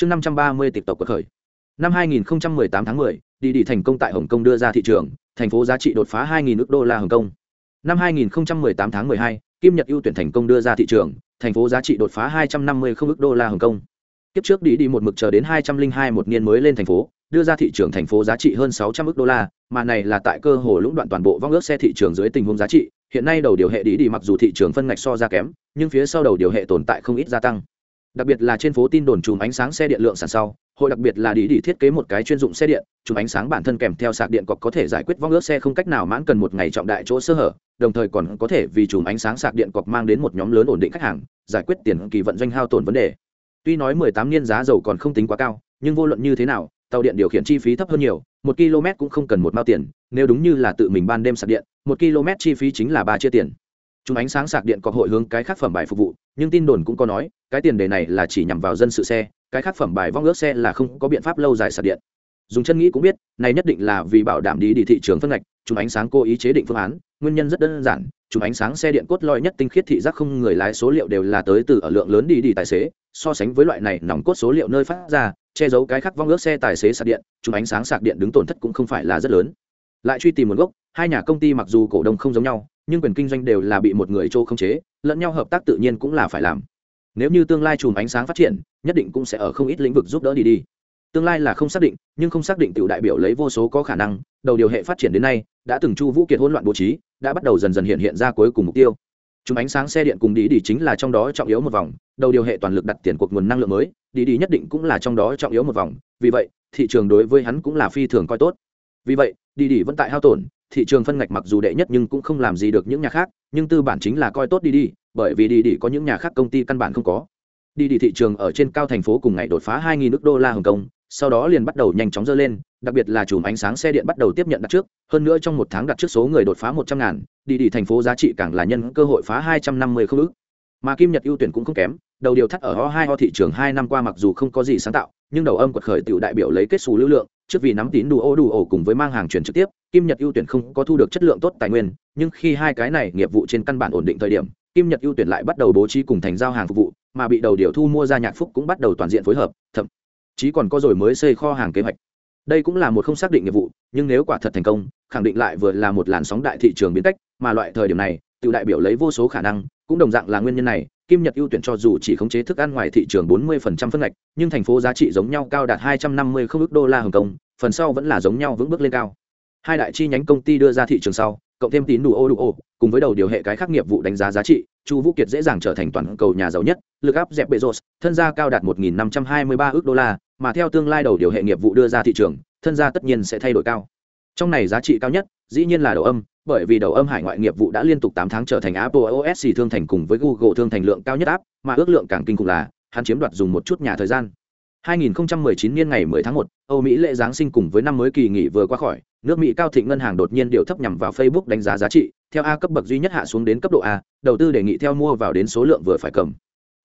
chương năm trăm ba mươi tịch tộc khởi. Năm 2018 tháng 10, đi đi thành công tại hồng kông đưa ra thị trường thành phố giá trị đột phá 2.000 đô la hồng kông. Năm 2018 tháng 12, kim nhật ưu tuyển thành công đưa ra thị trường thành phố giá trị đột phá 250 không ức đô la hồng kông. Tiếp trước đi đi một mực chờ đến 202 một niên mới lên thành phố đưa ra thị trường thành phố giá trị hơn 600 ức đô la mà này là tại cơ hồ lũng đoạn toàn bộ vong ước xe thị trường dưới tình huống giá trị. Hiện nay đầu điều hệ đi đi mặc dù thị trường phân ngạch so ra kém nhưng phía sau đầu điều hệ tồn tại không ít gia tăng đặc biệt là trên phố tin đồn chùm ánh sáng xe điện lượng sản sau, hội đặc biệt là đi đi thiết kế một cái chuyên dụng xe điện, chùm ánh sáng bản thân kèm theo sạc điện cọc có thể giải quyết vong ước xe không cách nào mãn cần một ngày trọng đại chỗ sơ hở, đồng thời còn có thể vì chùm ánh sáng sạc điện cọc mang đến một nhóm lớn ổn định khách hàng, giải quyết tiền kỳ vận doanh hao tổn vấn đề. Tuy nói 18 niên giá dầu còn không tính quá cao, nhưng vô luận như thế nào, tàu điện điều khiển chi phí thấp hơn nhiều, một km cũng không cần một mao tiền, nếu đúng như là tự mình ban đêm sạc điện, một km chi phí chính là ba chia tiền chúng ánh sáng sạc điện có hội hướng cái khác phẩm bài phục vụ, nhưng tin đồn cũng có nói, cái tiền đề này là chỉ nhằm vào dân sự xe, cái khác phẩm bài vong ước xe là không có biện pháp lâu dài sạc điện. Dùng chân nghĩ cũng biết, này nhất định là vì bảo đảm đi đi thị trường phân ngạch, chúng ánh sáng cố ý chế định phương án, nguyên nhân rất đơn giản, chúng ánh sáng xe điện cốt lõi nhất tinh khiết thị giác không người lái số liệu đều là tới từ ở lượng lớn đi đi tài xế, so sánh với loại này nòng cốt số liệu nơi phát ra, che giấu cái khác vong ước xe tài xế sạc điện, chúng ánh sáng sạc điện đứng tổn thất cũng không phải là rất lớn lại truy tìm nguồn gốc, hai nhà công ty mặc dù cổ đông không giống nhau, nhưng quyền kinh doanh đều là bị một người châu khống chế, lẫn nhau hợp tác tự nhiên cũng là phải làm. Nếu như tương lai chùm ánh sáng phát triển, nhất định cũng sẽ ở không ít lĩnh vực giúp đỡ đi đi. Tương lai là không xác định, nhưng không xác định tự đại biểu lấy vô số có khả năng, đầu điều hệ phát triển đến nay, đã từng chu vũ kiệt hỗn loạn bố trí, đã bắt đầu dần dần hiện hiện ra cuối cùng mục tiêu. Chùm ánh sáng xe điện cùng đi đi chính là trong đó trọng yếu một vòng, đầu điều hệ toàn lực đặt tiền cuộc nguồn năng lượng mới, đi đi nhất định cũng là trong đó trọng yếu một vòng, vì vậy, thị trường đối với hắn cũng là phi thường coi tốt. Vì vậy đi đi vẫn tại hao tổn, thị trường phân ngạch mặc dù đệ nhất nhưng cũng không làm gì được những nhà khác, nhưng tư bản chính là coi tốt đi đi, bởi vì đi đi có những nhà khác công ty căn bản không có. Đi đi thị trường ở trên cao thành phố cùng ngày đột phá 2.000 nước đô la hồng kông, sau đó liền bắt đầu nhanh chóng dơ lên, đặc biệt là chùm ánh sáng xe điện bắt đầu tiếp nhận đặt trước, hơn nữa trong một tháng đặt trước số người đột phá 100 ngàn, đi đi thành phố giá trị càng là nhân cơ hội phá 250 không ước mà kim nhật ưu tuyển cũng không kém, đầu điều thắt ở ho hai ho thị trường hai năm qua mặc dù không có gì sáng tạo, nhưng đầu âm quật khởi tiểu đại biểu lấy kết xù lưu lượng trước vì nắm tín đủ ô đủ ổ cùng với mang hàng chuyển trực tiếp, kim nhật ưu tuyển không có thu được chất lượng tốt tài nguyên, nhưng khi hai cái này nghiệp vụ trên căn bản ổn định thời điểm, kim nhật ưu tuyển lại bắt đầu bố trí cùng thành giao hàng phục vụ, mà bị đầu điều thu mua ra nhạc phúc cũng bắt đầu toàn diện phối hợp, thậm chí còn có rồi mới xây kho hàng kế hoạch. Đây cũng là một không xác định nghiệp vụ, nhưng nếu quả thật thành công, khẳng định lại vừa là một làn sóng đại thị trường biến cách, mà loại thời điểm này, tự đại biểu lấy vô số khả năng, cũng đồng dạng là nguyên nhân này kim nhật ưu tuyển cho dù chỉ khống chế thức ăn ngoài thị trường 40% phân ngạch, nhưng thành phố giá trị giống nhau cao đạt 250 không ước đô la hồng kông, phần sau vẫn là giống nhau vững bước lên cao. Hai đại chi nhánh công ty đưa ra thị trường sau, cộng thêm tín đủ ô đủ ô, cùng với đầu điều hệ cái khác nghiệp vụ đánh giá giá trị, chu vũ kiệt dễ dàng trở thành toàn cầu nhà giàu nhất, lực áp dẹp bezos, thân gia cao đạt 1.523 ước đô la, mà theo tương lai đầu điều hệ nghiệp vụ đưa ra thị trường, thân gia tất nhiên sẽ thay đổi cao. Trong này giá trị cao nhất, dĩ nhiên là đầu âm bởi vì đầu âm hải ngoại nghiệp vụ đã liên tục tám tháng trở thành Apple OS thương thành cùng với Google thương thành lượng cao nhất áp, mà ước lượng càng kinh khủng là, hắn chiếm đoạt dùng một chút nhà thời gian. 2019 niên ngày 10 tháng 1, Âu Mỹ lễ giáng sinh cùng với năm mới kỳ nghỉ vừa qua khỏi, nước Mỹ cao thịnh ngân hàng đột nhiên điều thấp nhằm vào Facebook đánh giá giá trị, theo A cấp bậc duy nhất hạ xuống đến cấp độ A, đầu tư đề nghị theo mua vào đến số lượng vừa phải cầm.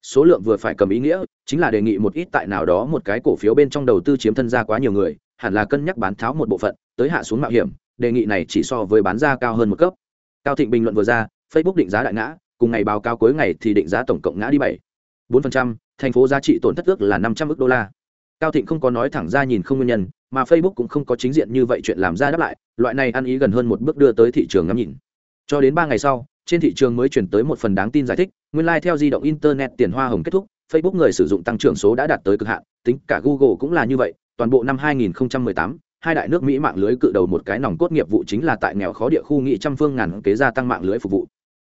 Số lượng vừa phải cầm ý nghĩa, chính là đề nghị một ít tại nào đó một cái cổ phiếu bên trong đầu tư chiếm thân gia quá nhiều người, hẳn là cân nhắc bán tháo một bộ phận, tới hạ xuống mạo hiểm, đề nghị này chỉ so với bán ra cao hơn một cấp. Cao thịnh bình luận vừa ra facebook định giá đại ngã cùng ngày báo cáo cuối ngày thì định giá tổng cộng ngã đi bảy bốn phần trăm thành phố giá trị tổn thất ước là năm trăm ước đô la. Cao thịnh không có nói thẳng ra nhìn không nguyên nhân mà facebook cũng không có chính diện như vậy chuyện làm ra đáp lại loại này ăn ý gần hơn một bước đưa tới thị trường ngắm nhìn. Cho đến ba ngày sau trên thị trường mới chuyển tới một phần đáng tin giải thích nguyên lai、like、theo di động internet tiền hoa hồng kết thúc facebook người sử dụng tăng trưởng số đã đạt tới cực hạn tính cả google cũng là như vậy toàn bộ năm 2018, hai đại nước mỹ mạng lưới cự đầu một cái nòng cốt nghiệp vụ chính là tại nghèo khó địa khu nghị trăm phương ngàn kế gia tăng mạng lưới phục vụ.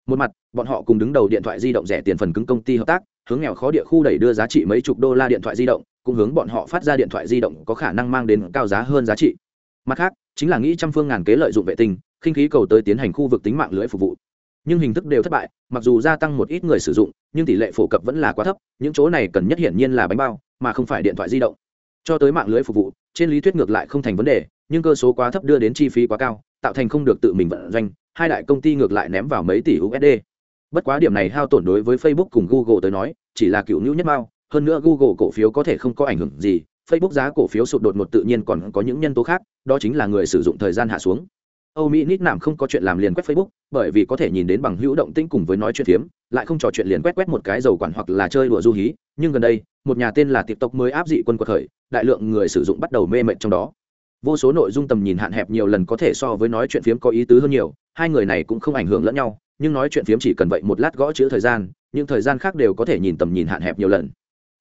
Một mặt, bọn họ cùng đứng đầu điện thoại di động rẻ tiền phần cứng công ty hợp tác, hướng nghèo khó địa khu đẩy đưa giá trị mấy chục đô la điện thoại di động, cũng hướng bọn họ phát ra điện thoại di động có khả năng mang đến cao giá hơn giá trị. Mặt khác, chính là nghĩ trăm phương ngàn kế lợi dụng vệ tinh, khinh khí cầu tới tiến hành khu vực tính mạng lưới phục vụ. Nhưng hình thức đều thất bại, mặc dù gia tăng một ít người sử dụng, nhưng tỷ lệ phổ cập vẫn là quá thấp, những chỗ này cần nhất hiển nhiên là bánh bao, mà không phải điện thoại di động cho tới mạng lưới phục vụ, trên lý thuyết ngược lại không thành vấn đề, nhưng cơ số quá thấp đưa đến chi phí quá cao, tạo thành không được tự mình vận doanh, hai đại công ty ngược lại ném vào mấy tỷ usd bất quá điểm này hao tổn đối với facebook cùng google tới nói, chỉ là cựu nhũ nhất mao, hơn nữa google cổ phiếu có thể không có ảnh hưởng gì, facebook giá cổ phiếu sụt đột ngột tự nhiên còn có những nhân tố khác, đó chính là người sử dụng thời gian hạ xuống. Âu mỹ nít nạm không có chuyện làm liền quét facebook, bởi vì có thể nhìn đến bằng hữu động tĩnh cùng với nói chuyện phiếm, lại không trò chuyện liền quét quét một cái dầu quản hoặc là chơi đùa du hí, nhưng gần đây một nhà tên là tiktok mới áp dị quân quật khởi đại lượng người sử dụng bắt đầu mê mệt trong đó. Vô số nội dung tầm nhìn hạn hẹp nhiều lần có thể so với nói chuyện phiếm có ý tứ hơn nhiều, hai người này cũng không ảnh hưởng lẫn nhau, nhưng nói chuyện phiếm chỉ cần vậy một lát gõ chữ thời gian, những thời gian khác đều có thể nhìn tầm nhìn hạn hẹp nhiều lần.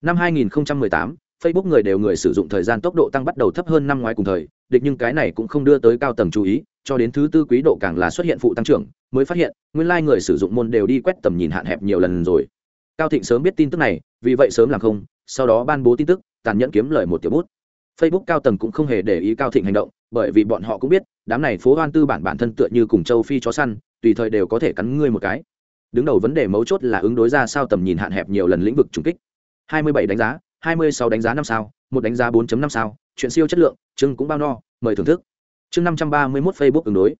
Năm 2018 facebook người đều người sử dụng thời gian tốc độ tăng bắt đầu thấp hơn năm ngoái cùng thời, địch nhưng cái này cũng không đưa tới cao tầng chú ý, cho đến thứ tư quý độ càng là xuất hiện phụ tăng trưởng, mới phát hiện, nguyên lai người sử dụng môn đều đi quét tầm nhìn hạn hẹp nhiều lần rồi cao thịnh sớm biết tin tức này, vì vậy sớm làm không, sau đó ban bố tin tức, tàn nhẫn kiếm lời một tiểu bút. Facebook cao tầng cũng không hề để ý cao thịnh hành động, bởi vì bọn họ cũng biết, đám này phố hoan tư bản bản thân tựa như cùng châu phi chó săn, tùy thời đều có thể cắn ngươi một cái. Đứng đầu vấn đề mấu chốt là ứng đối ra sao tầm nhìn hạn hẹp nhiều lần lĩnh vực trùng kích. 27 đánh giá 26 đánh giá năm sao, một đánh giá 4.5 sao, chuyện siêu chất lượng, chương cũng bao no, mời thưởng thức. Chương 531 facebook ứng đối.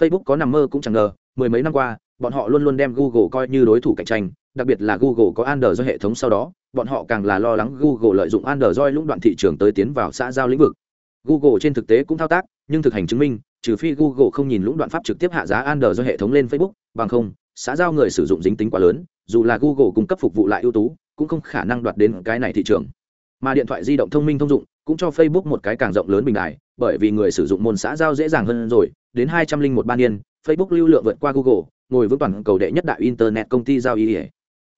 Facebook có nằm mơ cũng chẳng ngờ, mười mấy năm qua, bọn họ luôn luôn đem google coi như đối thủ cạnh tranh đặc biệt là google có android do hệ thống sau đó, bọn họ càng là lo lắng google lợi dụng android lũng đoạn thị trường tới tiến vào xã giao lĩnh vực. Google trên thực tế cũng thao tác, nhưng thực hành chứng minh, trừ phi google không nhìn lũng đoạn pháp trực tiếp hạ giá android do hệ thống lên facebook, bằng không, xã giao người sử dụng dính tính quá lớn, dù là google cung cấp phục vụ lại ưu tú, cũng không khả năng đoạt đến cái này thị trường. Mà điện thoại di động thông minh thông dụng, cũng cho facebook một cái càng rộng lớn bình đại bởi vì người sử dụng môn xã giao dễ dàng hơn rồi, đến hai trăm linh một ban niên, facebook lưu lượng vượt qua google, ngồi vững toàn cầu đệ nhất đại internet công ty giao y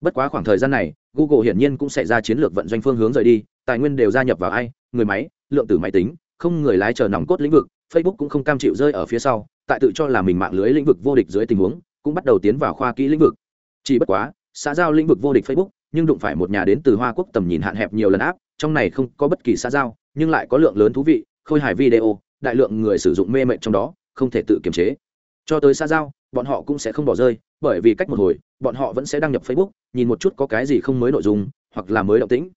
bất quá khoảng thời gian này, google hiển nhiên cũng sẽ ra chiến lược vận doanh phương hướng rời đi, tài nguyên đều gia nhập vào ai, người máy, lượng tử máy tính, không người lái chờ nòng cốt lĩnh vực, facebook cũng không cam chịu rơi ở phía sau, tại tự cho là mình mạng lưới lĩnh vực vô địch dưới tình huống, cũng bắt đầu tiến vào khoa kỹ lĩnh vực. Chỉ bất quá, xã giao lĩnh vực vô địch facebook, nhưng đụng phải một nhà đến từ hoa quốc tầm nhìn hạn hẹp nhiều lần áp, trong này không có bất kỳ xã giao, nhưng lại có lượng lớn thú vị, khôi hài video, đại lượng người sử dụng mê mệt trong đó, không thể tự kiềm chế. Cho tới xã giao, bọn họ cũng sẽ không bỏ rơi, bởi vì cách một hồi bọn họ vẫn sẽ đăng nhập facebook, nhìn một chút có cái gì không mới nội dung, hoặc là mới động tĩnh.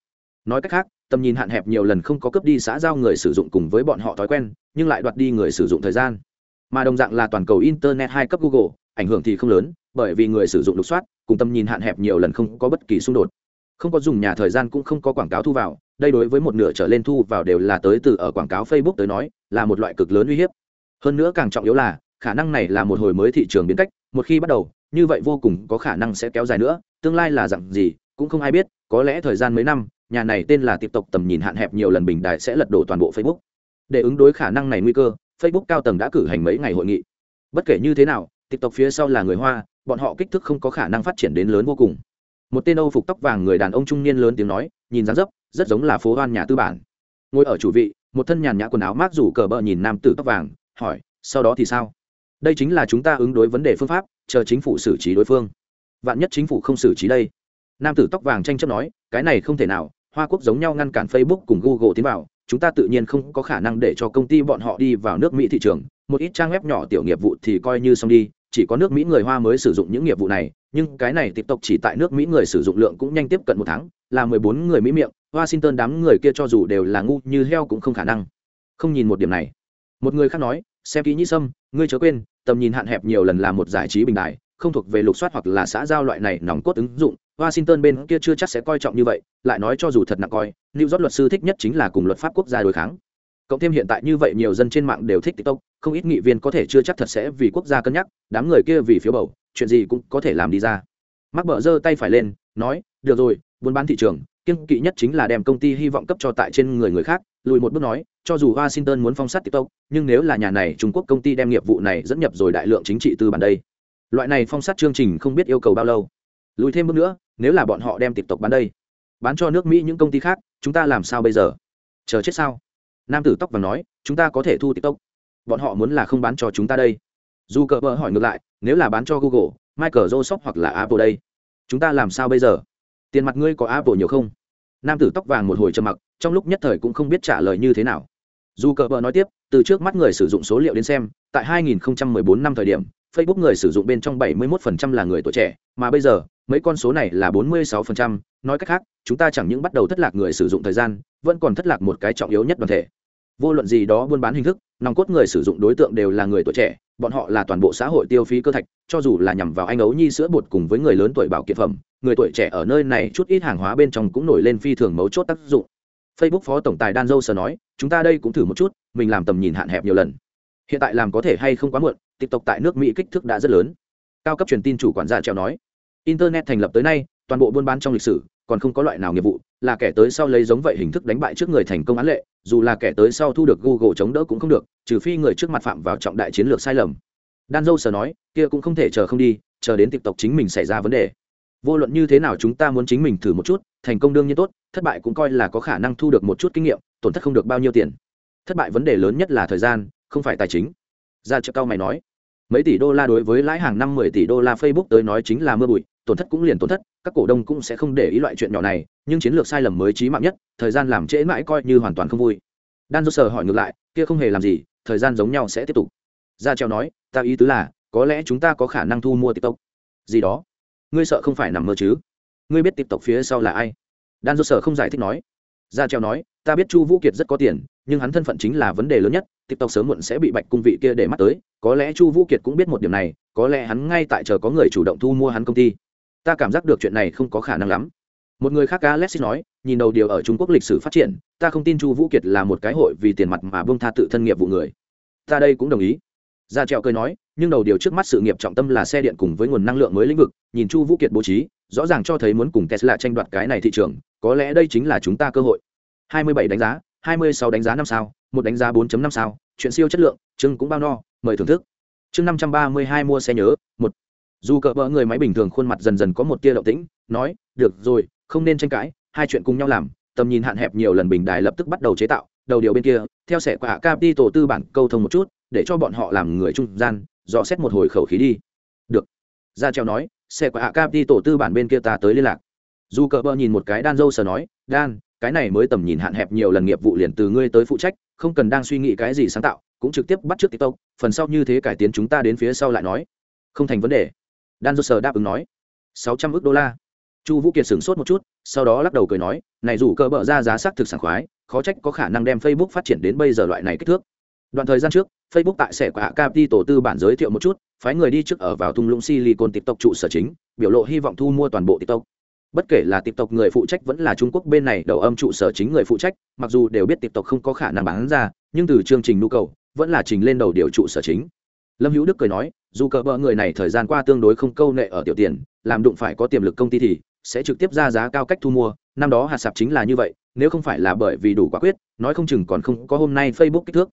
Nói cách khác, tầm nhìn hạn hẹp nhiều lần không có cướp đi xã giao người sử dụng cùng với bọn họ thói quen, nhưng lại đoạt đi người sử dụng thời gian. Mà đồng dạng là toàn cầu internet hai cấp google, ảnh hưởng thì không lớn, bởi vì người sử dụng lục soát, cùng tầm nhìn hạn hẹp nhiều lần không có bất kỳ xung đột. Không có dùng nhà thời gian cũng không có quảng cáo thu vào, đây đối với một nửa trở lên thu vào đều là tới từ ở quảng cáo facebook tới nói, là một loại cực lớn uy hiếp. Hơn nữa càng trọng yếu là, khả năng này là một hồi mới thị trường biến cách, một khi bắt đầu như vậy vô cùng có khả năng sẽ kéo dài nữa, tương lai là dặn gì, cũng không ai biết, có lẽ thời gian mấy năm, nhà này tên là tiếp tục tầm nhìn hạn hẹp nhiều lần bình đại sẽ lật đổ toàn bộ facebook. Để ứng đối khả năng này nguy cơ, facebook cao tầng đã cử hành mấy ngày hội nghị. Bất kể như thế nào tiktok phía sau là người hoa, bọn họ kích thước không có khả năng phát triển đến lớn vô cùng. Một tên âu phục tóc vàng người đàn ông trung niên lớn tiếng nói, nhìn dáng dấp, rất giống là phố hoan nhà tư bản. Ngồi ở chủ vị, một thân nhàn nhã quần áo mát rủ cờ bờ nhìn nam tử tóc vàng, hỏi, sau đó thì sao? Đây chính là chúng ta ứng đối vấn đề phương pháp chờ chính phủ xử trí đối phương. Vạn nhất chính phủ không xử trí đây. Nam tử tóc vàng tranh chấp nói, cái này không thể nào, hoa quốc giống nhau ngăn cản facebook cùng google tiến vào, chúng ta tự nhiên không có khả năng để cho công ty bọn họ đi vào nước mỹ thị trường. Một ít trang web nhỏ tiểu nghiệp vụ thì coi như xong đi, chỉ có nước mỹ người hoa mới sử dụng những nghiệp vụ này, nhưng cái này tiếp tục chỉ tại nước mỹ người sử dụng lượng cũng nhanh tiếp cận một tháng, là mười bốn người mỹ miệng, washington đám người kia cho dù đều là ngu như heo cũng không khả năng. Không nhìn một điểm này. Một người khác nói, xem kỹ nhĩ sâm, ngươi chớ quên tầm nhìn hạn hẹp nhiều lần là một giải trí bình đại không thuộc về lục soát hoặc là xã giao loại này nòng cốt ứng dụng. Washington bên kia chưa chắc sẽ coi trọng như vậy, lại nói cho dù thật nặng coi, new york luật sư thích nhất chính là cùng luật pháp quốc gia đối kháng. Cộng thêm hiện tại như vậy nhiều dân trên mạng đều thích tiktok, không ít nghị viên có thể chưa chắc thật sẽ vì quốc gia cân nhắc, đám người kia vì phiếu bầu, chuyện gì cũng có thể làm đi ra. Mắc bợ giơ tay phải lên, nói, được rồi, buôn bán thị trường kiên kỵ nhất chính là đem công ty hy vọng cấp cho tại trên người người khác. Lùi một bước nói cho dù washington muốn phong sát tiktok, nhưng nếu là nhà này, trung quốc công ty đem nghiệp vụ này dẫn nhập rồi đại lượng chính trị tư bản đây. Loại này phong sát chương trình không biết yêu cầu bao lâu. Lùi thêm bước nữa, nếu là bọn họ đem tiktok bán đây, bán cho nước mỹ những công ty khác, chúng ta làm sao bây giờ? Chờ chết sao? Nam tử tóc vàng nói, chúng ta có thể thu tiktok. Bọn họ muốn là không bán cho chúng ta đây. Dù cờ vợ hỏi ngược lại, nếu là bán cho google microsoft hoặc là apple đây, chúng ta làm sao bây giờ? Tiền mặt ngươi có apple nhiều không? Nam tử tóc vàng một hồi trầm mặc, trong lúc nhất thời cũng không biết trả lời như thế nào dù cờ vợ nói tiếp từ trước mắt người sử dụng số liệu đến xem tại 2014 năm thời điểm facebook người sử dụng bên trong 71% là người tuổi trẻ mà bây giờ mấy con số này là 46%, nói cách khác chúng ta chẳng những bắt đầu thất lạc người sử dụng thời gian vẫn còn thất lạc một cái trọng yếu nhất đoàn thể. Vô luận gì đó buôn bán hình thức nòng cốt người sử dụng đối tượng đều là người tuổi trẻ bọn họ là toàn bộ xã hội tiêu phí cơ thạch cho dù là nhằm vào anh ấu nhi sữa bột cùng với người lớn tuổi bảo kiện phẩm người tuổi trẻ ở nơi này chút ít hàng hóa bên trong cũng nổi lên phi thường mấu chốt tác dụng facebook phó tổng tài dan dâu sờ nói, chúng ta đây cũng thử một chút, mình làm tầm nhìn hạn hẹp nhiều lần. Hiện tại làm có thể hay không quá muộn, tiktok tại nước mỹ kích thước đã rất lớn. Cao cấp truyền tin chủ quản gia treo nói, internet thành lập tới nay, toàn bộ buôn bán trong lịch sử, còn không có loại nào nghiệp vụ, là kẻ tới sau lấy giống vậy hình thức đánh bại trước người thành công án lệ, dù là kẻ tới sau thu được google chống đỡ cũng không được, trừ phi người trước mặt phạm vào trọng đại chiến lược sai lầm. Đan dâu sở nói, kia cũng không thể chờ không đi, chờ đến tiktok chính mình xảy ra vấn đề. Vô luận như thế nào chúng ta muốn chính mình thử một chút, thành công đương nhiên tốt thất bại cũng coi là có khả năng thu được một chút kinh nghiệm, tổn thất không được bao nhiêu tiền. Thất bại vấn đề lớn nhất là thời gian, không phải tài chính. Ra chợ cao mày nói, mấy tỷ đô la đối với lãi hàng năm mười tỷ đô la facebook tới nói chính là mưa bụi, tổn thất cũng liền tổn thất, các cổ đông cũng sẽ không để ý loại chuyện nhỏ này, nhưng chiến lược sai lầm mới trí mạng nhất, thời gian làm trễ mãi coi như hoàn toàn không vui. Đan dô sờ hỏi ngược lại, kia không hề làm gì, thời gian giống nhau sẽ tiếp tục. Ra treo nói, ta ý tứ là, có lẽ chúng ta có khả năng thu mua tiktok. Gì đó? Ngươi sợ không phải nằm mơ chứ? Ngươi biết tiktok phía sau là ai? Đan dô sở không giải thích nói. Ra treo nói, ta biết chu vũ kiệt rất có tiền, nhưng hắn thân phận chính là vấn đề lớn nhất, tiktok sớm muộn sẽ bị bạch cung vị kia để mắt tới, có lẽ chu vũ kiệt cũng biết một điểm này, có lẽ hắn ngay tại chờ có người chủ động thu mua hắn công ty. Ta cảm giác được chuyện này không có khả năng lắm. Một người khác, alexis nói, nhìn đầu điều ở trung quốc lịch sử phát triển, ta không tin chu vũ kiệt là một cái hội vì tiền mặt mà bông tha tự thân nghiệp vụ người. Ta đây cũng đồng ý. Gia treo cười nói, nhưng đầu điều trước mắt sự nghiệp trọng tâm là xe điện cùng với nguồn năng lượng mới lĩnh vực, nhìn chu vũ kiệt bố trí rõ ràng cho thấy muốn cùng tesla tranh đoạt cái này thị trường, có lẽ đây chính là chúng ta cơ hội. 27 đánh giá 26 đánh giá năm sao, một đánh giá 4.5 sao, chuyện siêu chất lượng, chương cũng bao no, mời thưởng thức. Chương 532 mua xe nhớ, một. Dù cỡ bỡ người máy bình thường khuôn mặt dần dần có một tia động tĩnh, nói, được rồi, không nên tranh cãi, hai chuyện cùng nhau làm. Tầm nhìn hạn hẹp nhiều lần bình đài lập tức bắt đầu chế tạo, đầu điều bên kia, theo sẽ quả capi tổ tư bản câu thông một chút, để cho bọn họ làm người trung gian, dò xét một hồi khẩu khí đi. Được. Ra treo nói sẽ quả đi tổ tư bản bên kia ta tới liên lạc. Dù Cờ Bơ nhìn một cái đan dâu sờ nói, đan, cái này mới tầm nhìn hạn hẹp nhiều lần nghiệp vụ liền từ ngươi tới phụ trách, không cần đang suy nghĩ cái gì sáng tạo, cũng trực tiếp bắt trước tiktok, phần sau như thế cải tiến chúng ta đến phía sau lại nói. Không thành vấn đề. Đan dâu sờ đáp ứng nói. Sáu trăm ước đô la. Chu vũ kiệt sửng sốt một chút, sau đó lắc đầu cười nói, này dù cờ Bơ ra giá xác thực sảng khoái, khó trách có khả năng đem facebook phát triển đến bây giờ loại này kích thước. Đoạn thời gian trước, facebook tại sẻ của hạ capi tổ tư bản giới thiệu một chút phái người đi trước ở vào thung lũng silicon tiktok trụ sở chính, biểu lộ hy vọng thu mua toàn bộ tiktok. Bất kể là tiktok người phụ trách vẫn là trung quốc bên này đầu âm trụ sở chính người phụ trách, mặc dù đều biết tiktok không có khả năng bán ra, nhưng từ chương trình nhu cầu, vẫn là trình lên đầu điều trụ sở chính. Lâm hữu đức cười nói, dù cờ bỡ người này thời gian qua tương đối không câu nệ ở tiểu tiền, làm đụng phải có tiềm lực công ty thì sẽ trực tiếp ra giá cao cách thu mua, năm đó hạt sạp chính là như vậy, nếu không phải là bởi vì đủ quả quyết, nói không chừng còn không có hôm nay facebook kích thước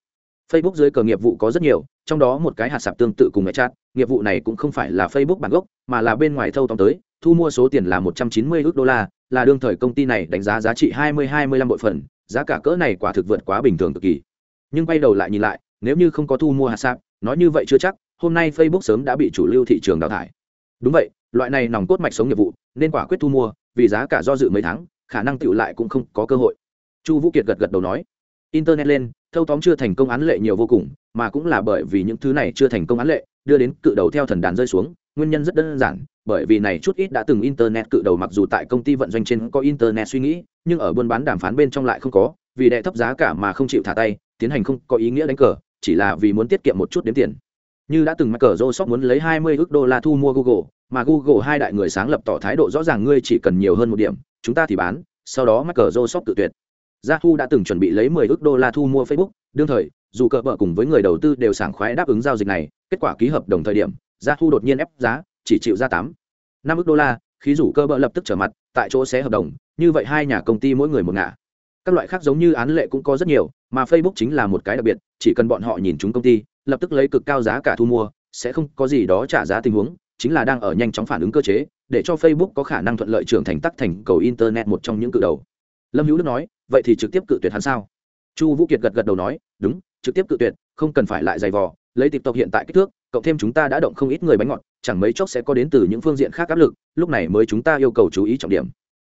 facebook dưới cờ nghiệp vụ có rất nhiều, trong đó một cái hạt sạp tương tự cùng mẹ chat, nghiệp vụ này cũng không phải là facebook bản gốc, mà là bên ngoài thâu tóm tới, thu mua số tiền là một trăm chín mươi ước đô la, là đương thời công ty này đánh giá giá trị hai mươi hai mươi lăm bội phần, giá cả cỡ này quả thực vượt quá bình thường cực kỳ. Nhưng quay đầu lại nhìn lại, nếu như không có thu mua hạt sạp, nói như vậy chưa chắc, hôm nay facebook sớm đã bị chủ lưu thị trường đào thải. Đúng vậy, loại này nòng cốt mạch sống nghiệp vụ, nên quả quyết thu mua, vì giá cả do dự mấy tháng, khả năng tựu lại cũng không có cơ hội. Chu vũ kiệt gật gật đầu nói internet lên thâu tóm chưa thành công án lệ nhiều vô cùng mà cũng là bởi vì những thứ này chưa thành công án lệ đưa đến cự đầu theo thần đàn rơi xuống nguyên nhân rất đơn giản bởi vì này chút ít đã từng internet cự đầu mặc dù tại công ty vận doanh trên có internet suy nghĩ nhưng ở buôn bán đàm phán bên trong lại không có vì đệ thấp giá cả mà không chịu thả tay tiến hành không có ý nghĩa đánh cờ chỉ là vì muốn tiết kiệm một chút đếm tiền như đã từng mắc cờ Microsoft muốn lấy 20 ức đô la thu mua Google, mà Google hai đại người sáng lập tỏ thái độ rõ ràng ngươi chỉ cần nhiều hơn một điểm, chúng ta thì bán, sau đó mắc cờ Microsoft tự tuyệt. Yahoo đã từng chuẩn bị lấy 10 ước đô la thu mua Facebook, đương thời, dù cờ bợ cùng với người đầu tư đều sảng khoái đáp ứng giao dịch này, kết quả ký hợp đồng thời điểm, Yahoo đột nhiên ép giá, chỉ chịu ra 8, 5 ước đô la, khí rủ cơ bợ lập tức trở mặt, tại chỗ xé hợp đồng, như vậy hai nhà công ty mỗi người một ngả. Các loại khác giống như án lệ cũng có rất nhiều, mà Facebook chính là một cái đặc biệt, chỉ cần bọn họ nhìn chúng công ty, lập tức lấy cực cao giá cả thu mua sẽ không có gì đó trả giá tình huống chính là đang ở nhanh chóng phản ứng cơ chế để cho facebook có khả năng thuận lợi trưởng thành tắc thành cầu internet một trong những cự đầu lâm hữu đức nói vậy thì trực tiếp cự tuyệt hắn sao? Chu vũ kiệt gật gật đầu nói, đúng, trực tiếp cự tuyệt, không cần phải lại giày vò, lấy tịp tộc hiện tại kích thước, cộng thêm chúng ta đã động không ít người bánh ngọt, chẳng mấy chốc sẽ có đến từ những phương diện khác áp lực, lúc này mới chúng ta yêu cầu chú ý trọng điểm.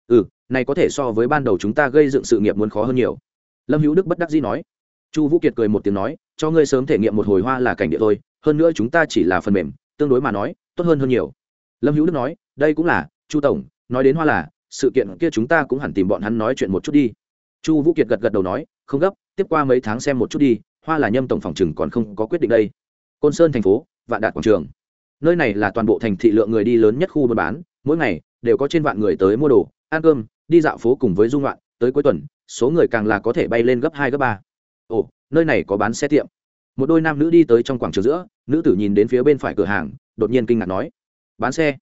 Ừ này có thể so với ban đầu chúng ta gây dựng sự nghiệp muốn khó hơn nhiều. Lâm hữu đức bất đắc dĩ nói. Chu vũ kiệt cười một tiếng nói, cho ngươi sớm thể nghiệm một hồi hoa là cảnh địa thôi, hơn nữa chúng ta chỉ là phần mềm, tương đối mà nói, tốt hơn hơn nhiều. Lâm hữu đức nói, đây cũng là, chu tổng, nói đến hoa là, sự kiện kia chúng ta cũng hẳn tìm bọn hắn nói chuyện một chút đi chu vũ kiệt gật gật đầu nói, không gấp, tiếp qua mấy tháng xem một chút đi, hoa là nhâm tổng phòng chừng còn không có quyết định đây. Côn sơn thành phố, vạn đạt quảng trường. Nơi này là toàn bộ thành thị lượng người đi lớn nhất khu buôn bán, mỗi ngày đều có trên vạn người tới mua đồ, ăn cơm, đi dạo phố cùng với dung loạn tới cuối tuần, số người càng là có thể bay lên gấp hai, gấp ba. Ồ, nơi này có bán xe tiệm. Một đôi nam nữ đi tới trong quảng trường giữa, nữ tử nhìn đến phía bên phải cửa hàng, đột nhiên kinh ngạc nói, bán xe?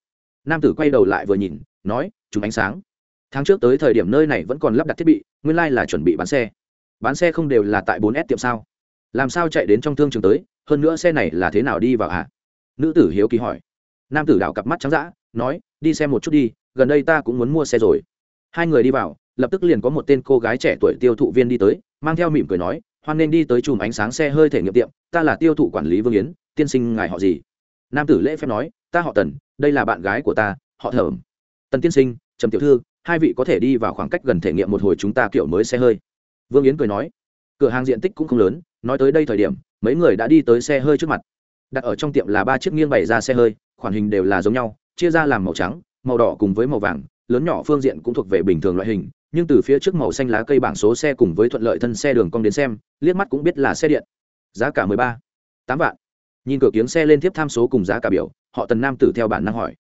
Nam tử quay đầu lại vừa nhìn, nói, chúng ánh sáng tháng trước tới thời điểm nơi này vẫn còn lắp đặt thiết bị, nguyên lai、like、là chuẩn bị bán xe. Bán xe không đều là tại bốn s tiệm sao? Làm sao chạy đến trong thương trường tới, hơn nữa xe này là thế nào đi vào hả? Nữ tử hiếu kỳ hỏi. Nam tử đảo cặp mắt trắng d ã nói, đi xem một chút đi, gần đây ta cũng muốn mua xe rồi. Hai người đi vào, lập tức liền có một tên cô gái trẻ tuổi tiêu thụ viên đi tới, mang theo mỉm cười nói, hoan nên đi tới chùm ánh sáng xe hơi thể nghiệm tiệm, ta là tiêu thụ quản lý vương yến, tiên sinh ngài họ gì? Nam tử lễ phép nói, ta họ tần, đây là bạn gái của ta, họ thởm tần tiên sinh, trầm tiểu thư hai vị có thể đi vào khoảng cách gần thể nghiệm một hồi chúng ta kiểu mới xe hơi. Vương yến cười nói, cửa hàng diện tích cũng không lớn, nói tới đây thời điểm, mấy người đã đi tới xe hơi trước mặt. Đặt ở trong tiệm là ba chiếc nghiêng bày ra xe hơi, khoản hình đều là giống nhau, chia ra làm màu trắng, màu đỏ cùng với màu vàng, lớn nhỏ phương diện cũng thuộc về bình thường loại hình, nhưng từ phía trước màu xanh lá cây bảng số xe cùng với thuận lợi thân xe đường cong đến xem, liếc mắt cũng biết là xe điện. Giá cả mười ba, tám vạn. Nhìn cửa kiếng xe lên tiếp tham số cùng giá cả biểu, họ tần nam tử theo bản năng hỏi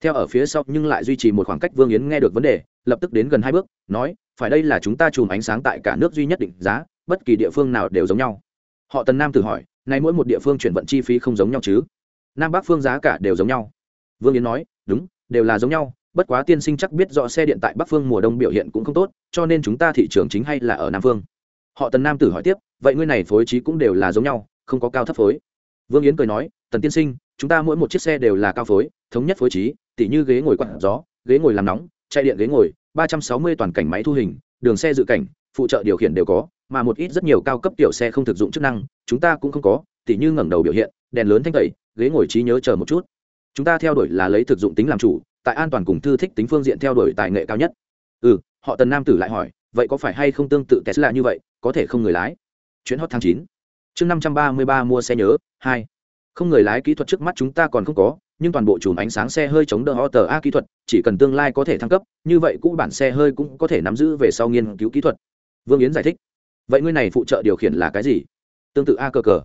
theo ở phía sau nhưng lại duy trì một khoảng cách vương yến nghe được vấn đề, lập tức đến gần hai bước, nói, phải đây là chúng ta chùm ánh sáng tại cả nước duy nhất định giá, bất kỳ địa phương nào đều giống nhau. Họ tần nam tử hỏi nay mỗi một địa phương chuyển vận chi phí không giống nhau chứ? Nam bắc phương giá cả đều giống nhau. Vương yến nói, đúng, đều là giống nhau, bất quá tiên sinh chắc biết rõ xe điện tại bắc phương mùa đông biểu hiện cũng không tốt, cho nên chúng ta thị trường chính hay là ở nam phương. Họ tần nam tử hỏi tiếp, vậy ngươi này phối trí cũng đều là giống nhau, không có cao thấp phối? Vương yến cười nói, tần tiên sinh, chúng ta mỗi một chiếc xe đều là cao phối, thống nhất phối trí tỉ như ghế ngồi quặn gió, ghế ngồi làm nóng, chạy điện ghế ngồi, ba trăm sáu mươi toàn cảnh máy thu hình, đường xe dự cảnh, phụ trợ điều khiển đều có, mà một ít rất nhiều cao cấp tiểu xe không thực dụng chức năng, chúng ta cũng không có, tỉ như ngẩng đầu biểu hiện, đèn lớn thanh tẩy, ghế ngồi trí nhớ chờ một chút. Chúng ta theo đuổi là lấy thực dụng tính làm chủ, tại an toàn cùng thư thích tính phương diện theo đuổi tài nghệ cao nhất. Ừ họ tần nam tử lại hỏi, vậy có phải hay không tương tự tesla như vậy, có thể không người lái? Chuyến hot tháng chín. Chương năm trăm ba mươi ba mua xe nhớ, hai. Không người lái kỹ thuật trước mắt chúng ta còn không có nhưng toàn bộ chùm ánh sáng xe hơi chống đỡ ho tờ a kỹ thuật, chỉ cần tương lai có thể thăng cấp, như vậy cũ bản xe hơi cũng có thể nắm giữ về sau nghiên cứu kỹ thuật. Vương yến giải thích. Vậy ngươi này phụ trợ điều khiển là cái gì? Tương tự a cờ cờ.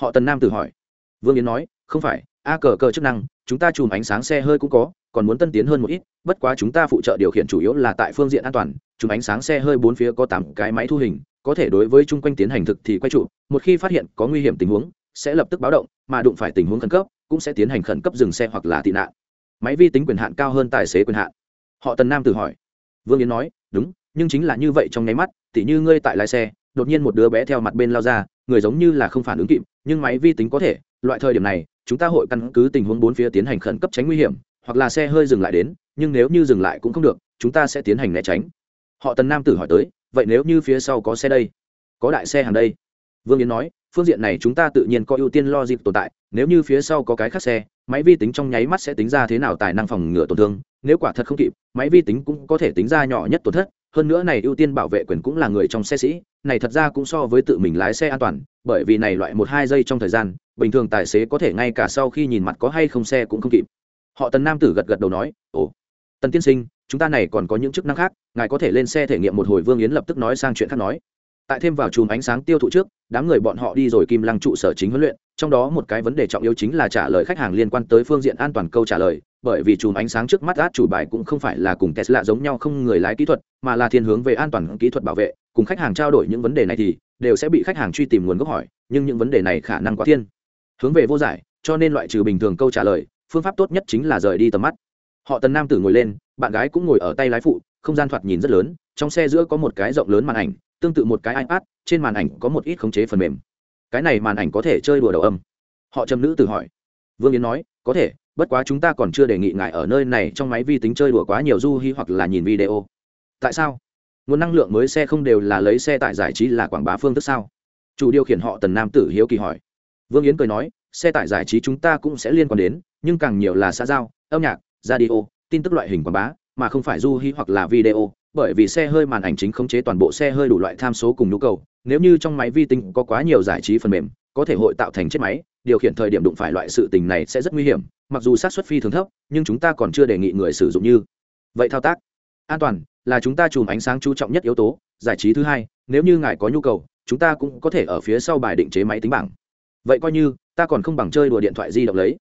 Họ tần nam tự hỏi. Vương yến nói, không phải, a cờ cờ chức năng, chúng ta chùm ánh sáng xe hơi cũng có, còn muốn tân tiến hơn một ít, bất quá chúng ta phụ trợ điều khiển chủ yếu là tại phương diện an toàn. Chùm ánh sáng xe hơi bốn phía có tám cái máy thu hình, có thể đối với chung quanh tiến hành thực thì quay trụ, một khi phát hiện có nguy hiểm tình huống sẽ lập tức báo động, mà đụng phải tình huống khẩn cấp, cũng sẽ tiến hành khẩn cấp dừng xe hoặc là tị nạn. Máy vi tính quyền hạn cao hơn tài xế quyền hạn. Họ tần nam tự hỏi. Vương yến nói, đúng, nhưng chính là như vậy trong nháy mắt, tỉ như ngươi tại lái xe, đột nhiên một đứa bé theo mặt bên lao ra, người giống như là không phản ứng kịp, nhưng máy vi tính có thể, loại thời điểm này, chúng ta hội căn cứ tình huống bốn phía tiến hành khẩn cấp tránh nguy hiểm, hoặc là xe hơi dừng lại đến, nhưng nếu như dừng lại cũng không được, chúng ta sẽ tiến hành né tránh. Họ tần nam tử hỏi tới, vậy nếu như phía sau có xe đây? Có đại xe hàng đây? Vương yến nói phương diện này chúng ta tự nhiên có ưu tiên lo dịp tồn tại, nếu như phía sau có cái khác xe, máy vi tính trong nháy mắt sẽ tính ra thế nào tài năng phòng ngừa tổn thương, nếu quả thật không kịp, máy vi tính cũng có thể tính ra nhỏ nhất tổn thất, hơn nữa này ưu tiên bảo vệ quyền cũng là người trong xe sĩ, này thật ra cũng so với tự mình lái xe an toàn, bởi vì này loại một hai giây trong thời gian, bình thường tài xế có thể ngay cả sau khi nhìn mặt có hay không xe cũng không kịp. Họ tần nam tử gật gật đầu nói, ồ, tần tiên sinh, chúng ta này còn có những chức năng khác, ngài có thể lên xe thể nghiệm một hồi vương yến lập tức nói sang chuyện khác nói tại thêm vào chùm ánh sáng tiêu thụ trước, đám người bọn họ đi rồi kim lăng trụ sở chính huấn luyện, trong đó một cái vấn đề trọng yếu chính là trả lời khách hàng liên quan tới phương diện an toàn câu trả lời, bởi vì chùm ánh sáng trước mắt át chủ bài cũng không phải là cùng tesla giống nhau không người lái kỹ thuật, mà là thiên hướng về an toàn kỹ thuật bảo vệ, cùng khách hàng trao đổi những vấn đề này thì đều sẽ bị khách hàng truy tìm nguồn gốc hỏi, nhưng những vấn đề này khả năng quá thiên. Hướng về vô giải, cho nên loại trừ bình thường câu trả lời, phương pháp tốt nhất chính là rời đi tầm mắt. Họ tần nam tử ngồi lên, bạn gái cũng ngồi ở tay lái phụ, không gian thoạt nhìn rất lớn, trong xe giữa có một cái rộng lớn màn ảnh tương tự một cái ipad, trên màn ảnh có một ít khống chế phần mềm. Cái này màn ảnh có thể chơi đùa đầu âm. Họ trầm nữ tự hỏi. Vương yến nói, có thể, bất quá chúng ta còn chưa đề nghị ngài ở nơi này trong máy vi tính chơi đùa quá nhiều du hi hoặc là nhìn video. Tại sao? Nguồn năng lượng mới xe không đều là lấy xe tải giải trí là quảng bá phương thức sao? Chủ điều khiển họ tần nam tử hiếu kỳ hỏi. Vương yến cười nói, xe tải giải trí chúng ta cũng sẽ liên quan đến, nhưng càng nhiều là xã giao, âm nhạc, radio, tin tức loại hình quảng bá mà không phải du hí hoặc là video, bởi vì xe hơi màn ảnh chính khống chế toàn bộ xe hơi đủ loại tham số cùng nhu cầu. Nếu như trong máy vi tính có quá nhiều giải trí phần mềm, có thể hội tạo thành chết máy, điều khiển thời điểm đụng phải loại sự tình này sẽ rất nguy hiểm, mặc dù sát xuất phi thường thấp, nhưng chúng ta còn chưa đề nghị người sử dụng như vậy thao tác. An toàn là chúng ta chùm ánh sáng chú trọng nhất yếu tố, giải trí thứ hai, nếu như ngài có nhu cầu, chúng ta cũng có thể ở phía sau bài định chế máy tính bảng. Vậy coi như, ta còn không bằng chơi đùa điện thoại di động lấy.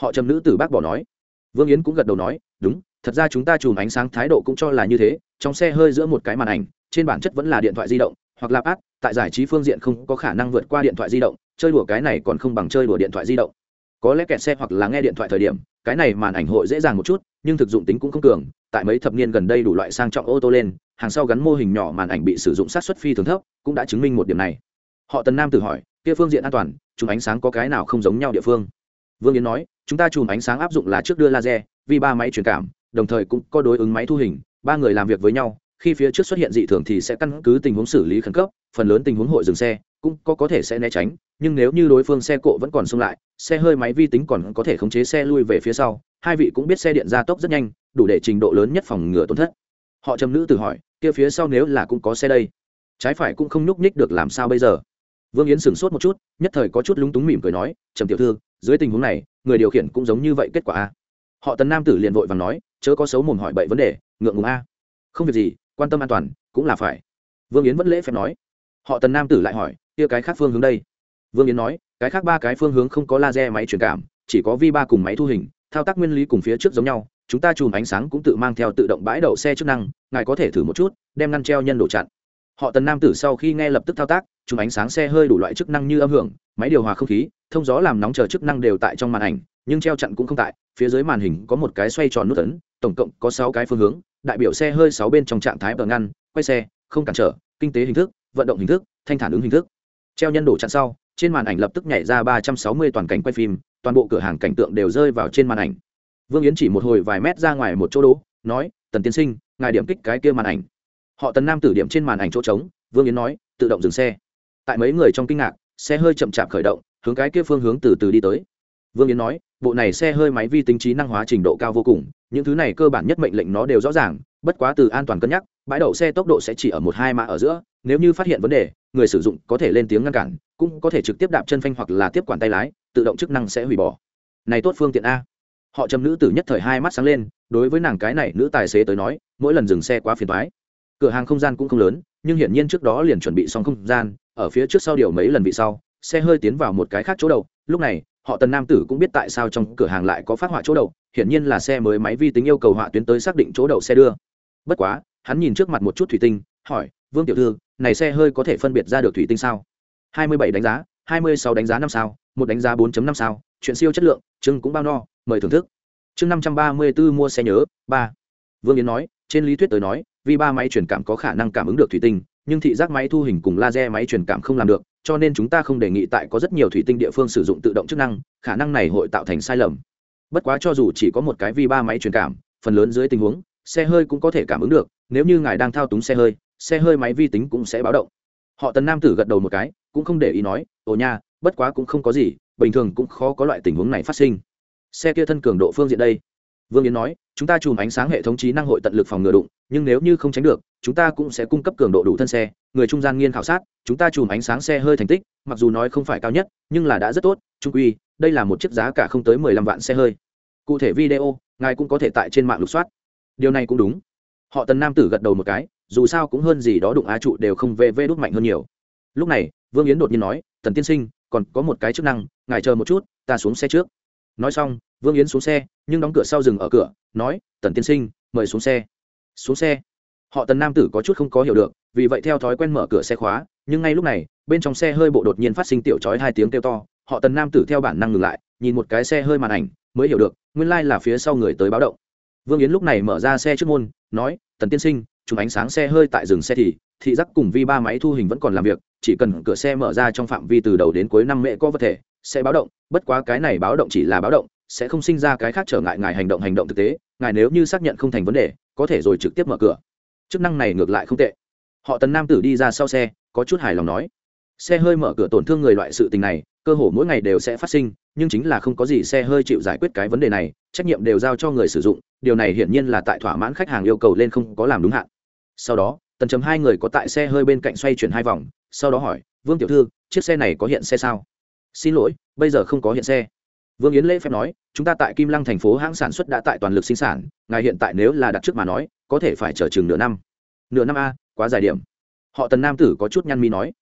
Họ trầm nữ tử bác bỏ nói. Vương yến cũng gật đầu nói, đúng thật ra chúng ta chùm ánh sáng thái độ cũng cho là như thế, trong xe hơi giữa một cái màn ảnh, trên bản chất vẫn là điện thoại di động, hoặc là ác tại giải trí phương diện không có khả năng vượt qua điện thoại di động, chơi đùa cái này còn không bằng chơi đùa điện thoại di động. Có lẽ kẹt xe hoặc là nghe điện thoại thời điểm, cái này màn ảnh hội dễ dàng một chút, nhưng thực dụng tính cũng không cường, tại mấy thập niên gần đây đủ loại sang trọng ô tô lên, hàng sau gắn mô hình nhỏ màn ảnh bị sử dụng sát xuất phi thường thấp, cũng đã chứng minh một điểm này. Họ tần nam tự hỏi, kia phương diện an toàn, chùm ánh sáng có cái nào không giống nhau địa phương? Vương yến nói, chúng ta chùm ánh sáng áp dụng là trước đưa laser, vì ba máy truyền cảm đồng thời cũng có đối ứng máy thu hình, ba người làm việc với nhau, khi phía trước xuất hiện dị thường thì sẽ căn cứ tình huống xử lý khẩn cấp, phần lớn tình huống hội dừng xe, cũng có có thể sẽ né tránh, nhưng nếu như đối phương xe cộ vẫn còn xung lại, xe hơi máy vi tính còn có thể khống chế xe lui về phía sau, hai vị cũng biết xe điện gia tốc rất nhanh, đủ để trình độ lớn nhất phòng ngừa tổn thất. Họ trầm nữ tự hỏi, kia phía sau nếu là cũng có xe đây, trái phải cũng không nhúc nhích được làm sao bây giờ? Vương yến sửng sốt một chút, nhất thời có chút lúng túng mỉm cười nói, trầm tiểu thư, dưới tình huống này, người điều khiển cũng giống như vậy kết quả a. Họ tần nam tử liền vội và nói chớ có xấu mồm hỏi bậy vấn đề, ngượng ngùng a. Không việc gì, quan tâm an toàn, cũng là phải. Vương yến vẫn lễ phép nói. Họ tần nam tử lại hỏi, kia cái khác phương hướng đây? Vương yến nói, cái khác ba cái phương hướng không có laser máy truyền cảm, chỉ có vi ba cùng máy thu hình, thao tác nguyên lý cùng phía trước giống nhau, chúng ta chùm ánh sáng cũng tự mang theo tự động bãi đậu xe chức năng, ngài có thể thử một chút, đem ngăn treo nhân đổ chặn. Họ tần nam tử sau khi nghe lập tức thao tác, chùm ánh sáng xe hơi đủ loại chức năng như âm hưởng, máy điều hòa không khí, thông gió làm nóng chờ chức năng đều tại trong màn ảnh nhưng treo chặn cũng không tại, phía dưới màn hình có một cái xoay tròn nút ấn, tổng cộng có sáu cái phương hướng, đại biểu xe hơi sáu bên trong trạng thái bờ ngăn, quay xe, không cản trở, kinh tế hình thức, vận động hình thức, thanh thản ứng hình thức. Treo nhân đổ chặn sau, trên màn ảnh lập tức nhảy ra ba trăm sáu mươi toàn cảnh quay phim, toàn bộ cửa hàng cảnh tượng đều rơi vào trên màn ảnh. Vương yến chỉ một hồi vài mét ra ngoài một chỗ đỗ, nói, tần tiên sinh, ngài điểm kích cái kia màn ảnh. Họ tần nam tử điểm trên màn ảnh chỗ trống, vương yến nói, tự động dừng xe. Tại mấy người trong kinh ngạc, xe hơi chậm chạp khởi động, hướng cái kia phương hướng từ từ đi tới. Vương yến nói bộ này xe hơi máy vi tính trí năng hóa trình độ cao vô cùng, những thứ này cơ bản nhất mệnh lệnh nó đều rõ ràng, bất quá từ an toàn cân nhắc, bãi đậu xe tốc độ sẽ chỉ ở một hai mã ở giữa, nếu như phát hiện vấn đề, người sử dụng có thể lên tiếng ngăn cản, cũng có thể trực tiếp đạp chân phanh hoặc là tiếp quản tay lái, tự động chức năng sẽ hủy bỏ. Này tốt phương tiện a. Họ trầm nữ tử nhất thời hai mắt sáng lên, đối với nàng cái này nữ tài xế tới nói, mỗi lần dừng xe quá phiền thoái cửa hàng không gian cũng không lớn, nhưng hiển nhiên trước đó liền chuẩn bị xong không gian, ở phía trước sau điều mấy lần vị sau, xe hơi tiến vào một cái khác chỗ đầu, lúc này họ tần nam tử cũng biết tại sao trong cửa hàng lại có phát họa chỗ đậu, hiển nhiên là xe mới máy vi tính yêu cầu họa tuyến tới xác định chỗ đậu xe đưa. Bất quá, hắn nhìn trước mặt một chút thủy tinh, hỏi, vương tiểu thư, này xe hơi có thể phân biệt ra được thủy tinh sao? Hai mươi bảy đánh giá, hai mươi sáu đánh giá năm sao, một đánh giá 4 năm sao, chuyện siêu chất lượng chưng cũng bao no, mời thưởng thức. Chương năm trăm ba mươi 534 mua xe nhớ, ba. Vương yến nói, trên lý thuyết tới nói, vì ba máy truyền cảm có khả năng cảm ứng được thủy tinh, nhưng thị giác máy thu hình cùng laser máy truyền cảm không làm được cho nên chúng ta không đề nghị tại có rất nhiều thủy tinh địa phương sử dụng tự động chức năng, khả năng này hội tạo thành sai lầm. Bất quá cho dù chỉ có một cái vi ba máy truyền cảm, phần lớn dưới tình huống, xe hơi cũng có thể cảm ứng được, nếu như ngài đang thao túng xe hơi xe hơi máy vi tính cũng sẽ báo động. Họ tần nam tử gật đầu một cái, cũng không để ý nói, ồ nha, bất quá cũng không có gì, bình thường cũng khó có loại tình huống này phát sinh. Xe kia thân cường độ phương diện đây. Vương yến nói, chúng ta chùm ánh sáng hệ thống trí năng hội tận lực phòng ngừa đụng nhưng nếu như không tránh được, chúng ta cũng sẽ cung cấp cường độ đủ thân xe, người trung gian nghiên khảo sát, chúng ta chùm ánh sáng xe hơi thành tích, mặc dù nói không phải cao nhất, nhưng là đã rất tốt, trung quy, đây là một chiếc giá cả không tới mười lăm vạn xe hơi. Cụ thể video, ngài cũng có thể tại trên mạng lục soát. Điều này cũng đúng. Họ tần nam tử gật đầu một cái, dù sao cũng hơn gì đó đụng á trụ đều không vê vê đút mạnh hơn nhiều. Lúc này, vương yến đột nhiên nói, tần tiên sinh, còn có một cái chức năng, ngài chờ một chút, ta xuống xe trước. Nói xong, vương yến xuống xe, nhưng đóng cửa sau dừng ở cửa, nói, tần tiên sinh, mời xuống xe xuống xe. Họ tần nam tử có chút không có hiểu được, vì vậy theo thói quen mở cửa xe khóa, nhưng ngay lúc này, bên trong xe hơi bộ đột nhiên phát sinh tiểu chói hai tiếng kêu to. Họ tần nam tử theo bản năng ngừng lại, nhìn một cái xe hơi màn ảnh, mới hiểu được, nguyên lai、like、là phía sau người tới báo động. Vương yến lúc này mở ra xe trước môn, nói, tần tiên sinh, chúng ánh sáng xe hơi tại dừng xe thì, thị giác cùng vi ba máy thu hình vẫn còn làm việc, chỉ cần cửa xe mở ra trong phạm vi từ đầu đến cuối năm mễ có vật thể, sẽ báo động. Bất quá cái này báo động chỉ là báo động, sẽ không sinh ra cái khác trở ngại ngài hành động hành động thực tế. Ngài nếu như xác nhận không thành vấn đề có thể rồi trực tiếp mở cửa. Chức năng này ngược lại không tệ. Họ tần nam tử đi ra sau xe, có chút hài lòng nói. Xe hơi mở cửa tổn thương người loại sự tình này, cơ hồ mỗi ngày đều sẽ phát sinh, nhưng chính là không có gì xe hơi chịu giải quyết cái vấn đề này, trách nhiệm đều giao cho người sử dụng, điều này hiển nhiên là tại thỏa mãn khách hàng yêu cầu lên không có làm đúng hạn. Sau đó, tần chấm hai người có tại xe hơi bên cạnh xoay chuyển hai vòng, sau đó hỏi, vương tiểu thư, chiếc xe này có hiện xe sao? Xin lỗi, bây giờ không có hiện xe vương yến lễ phép nói, chúng ta tại kim lăng thành phố hãng sản xuất đã tại toàn lực sinh sản, ngài hiện tại nếu là đặt trước mà nói, có thể phải chờ chừng nửa năm. Nửa năm a, quá dài điểm. Họ tần nam tử có chút nhăn mi nói.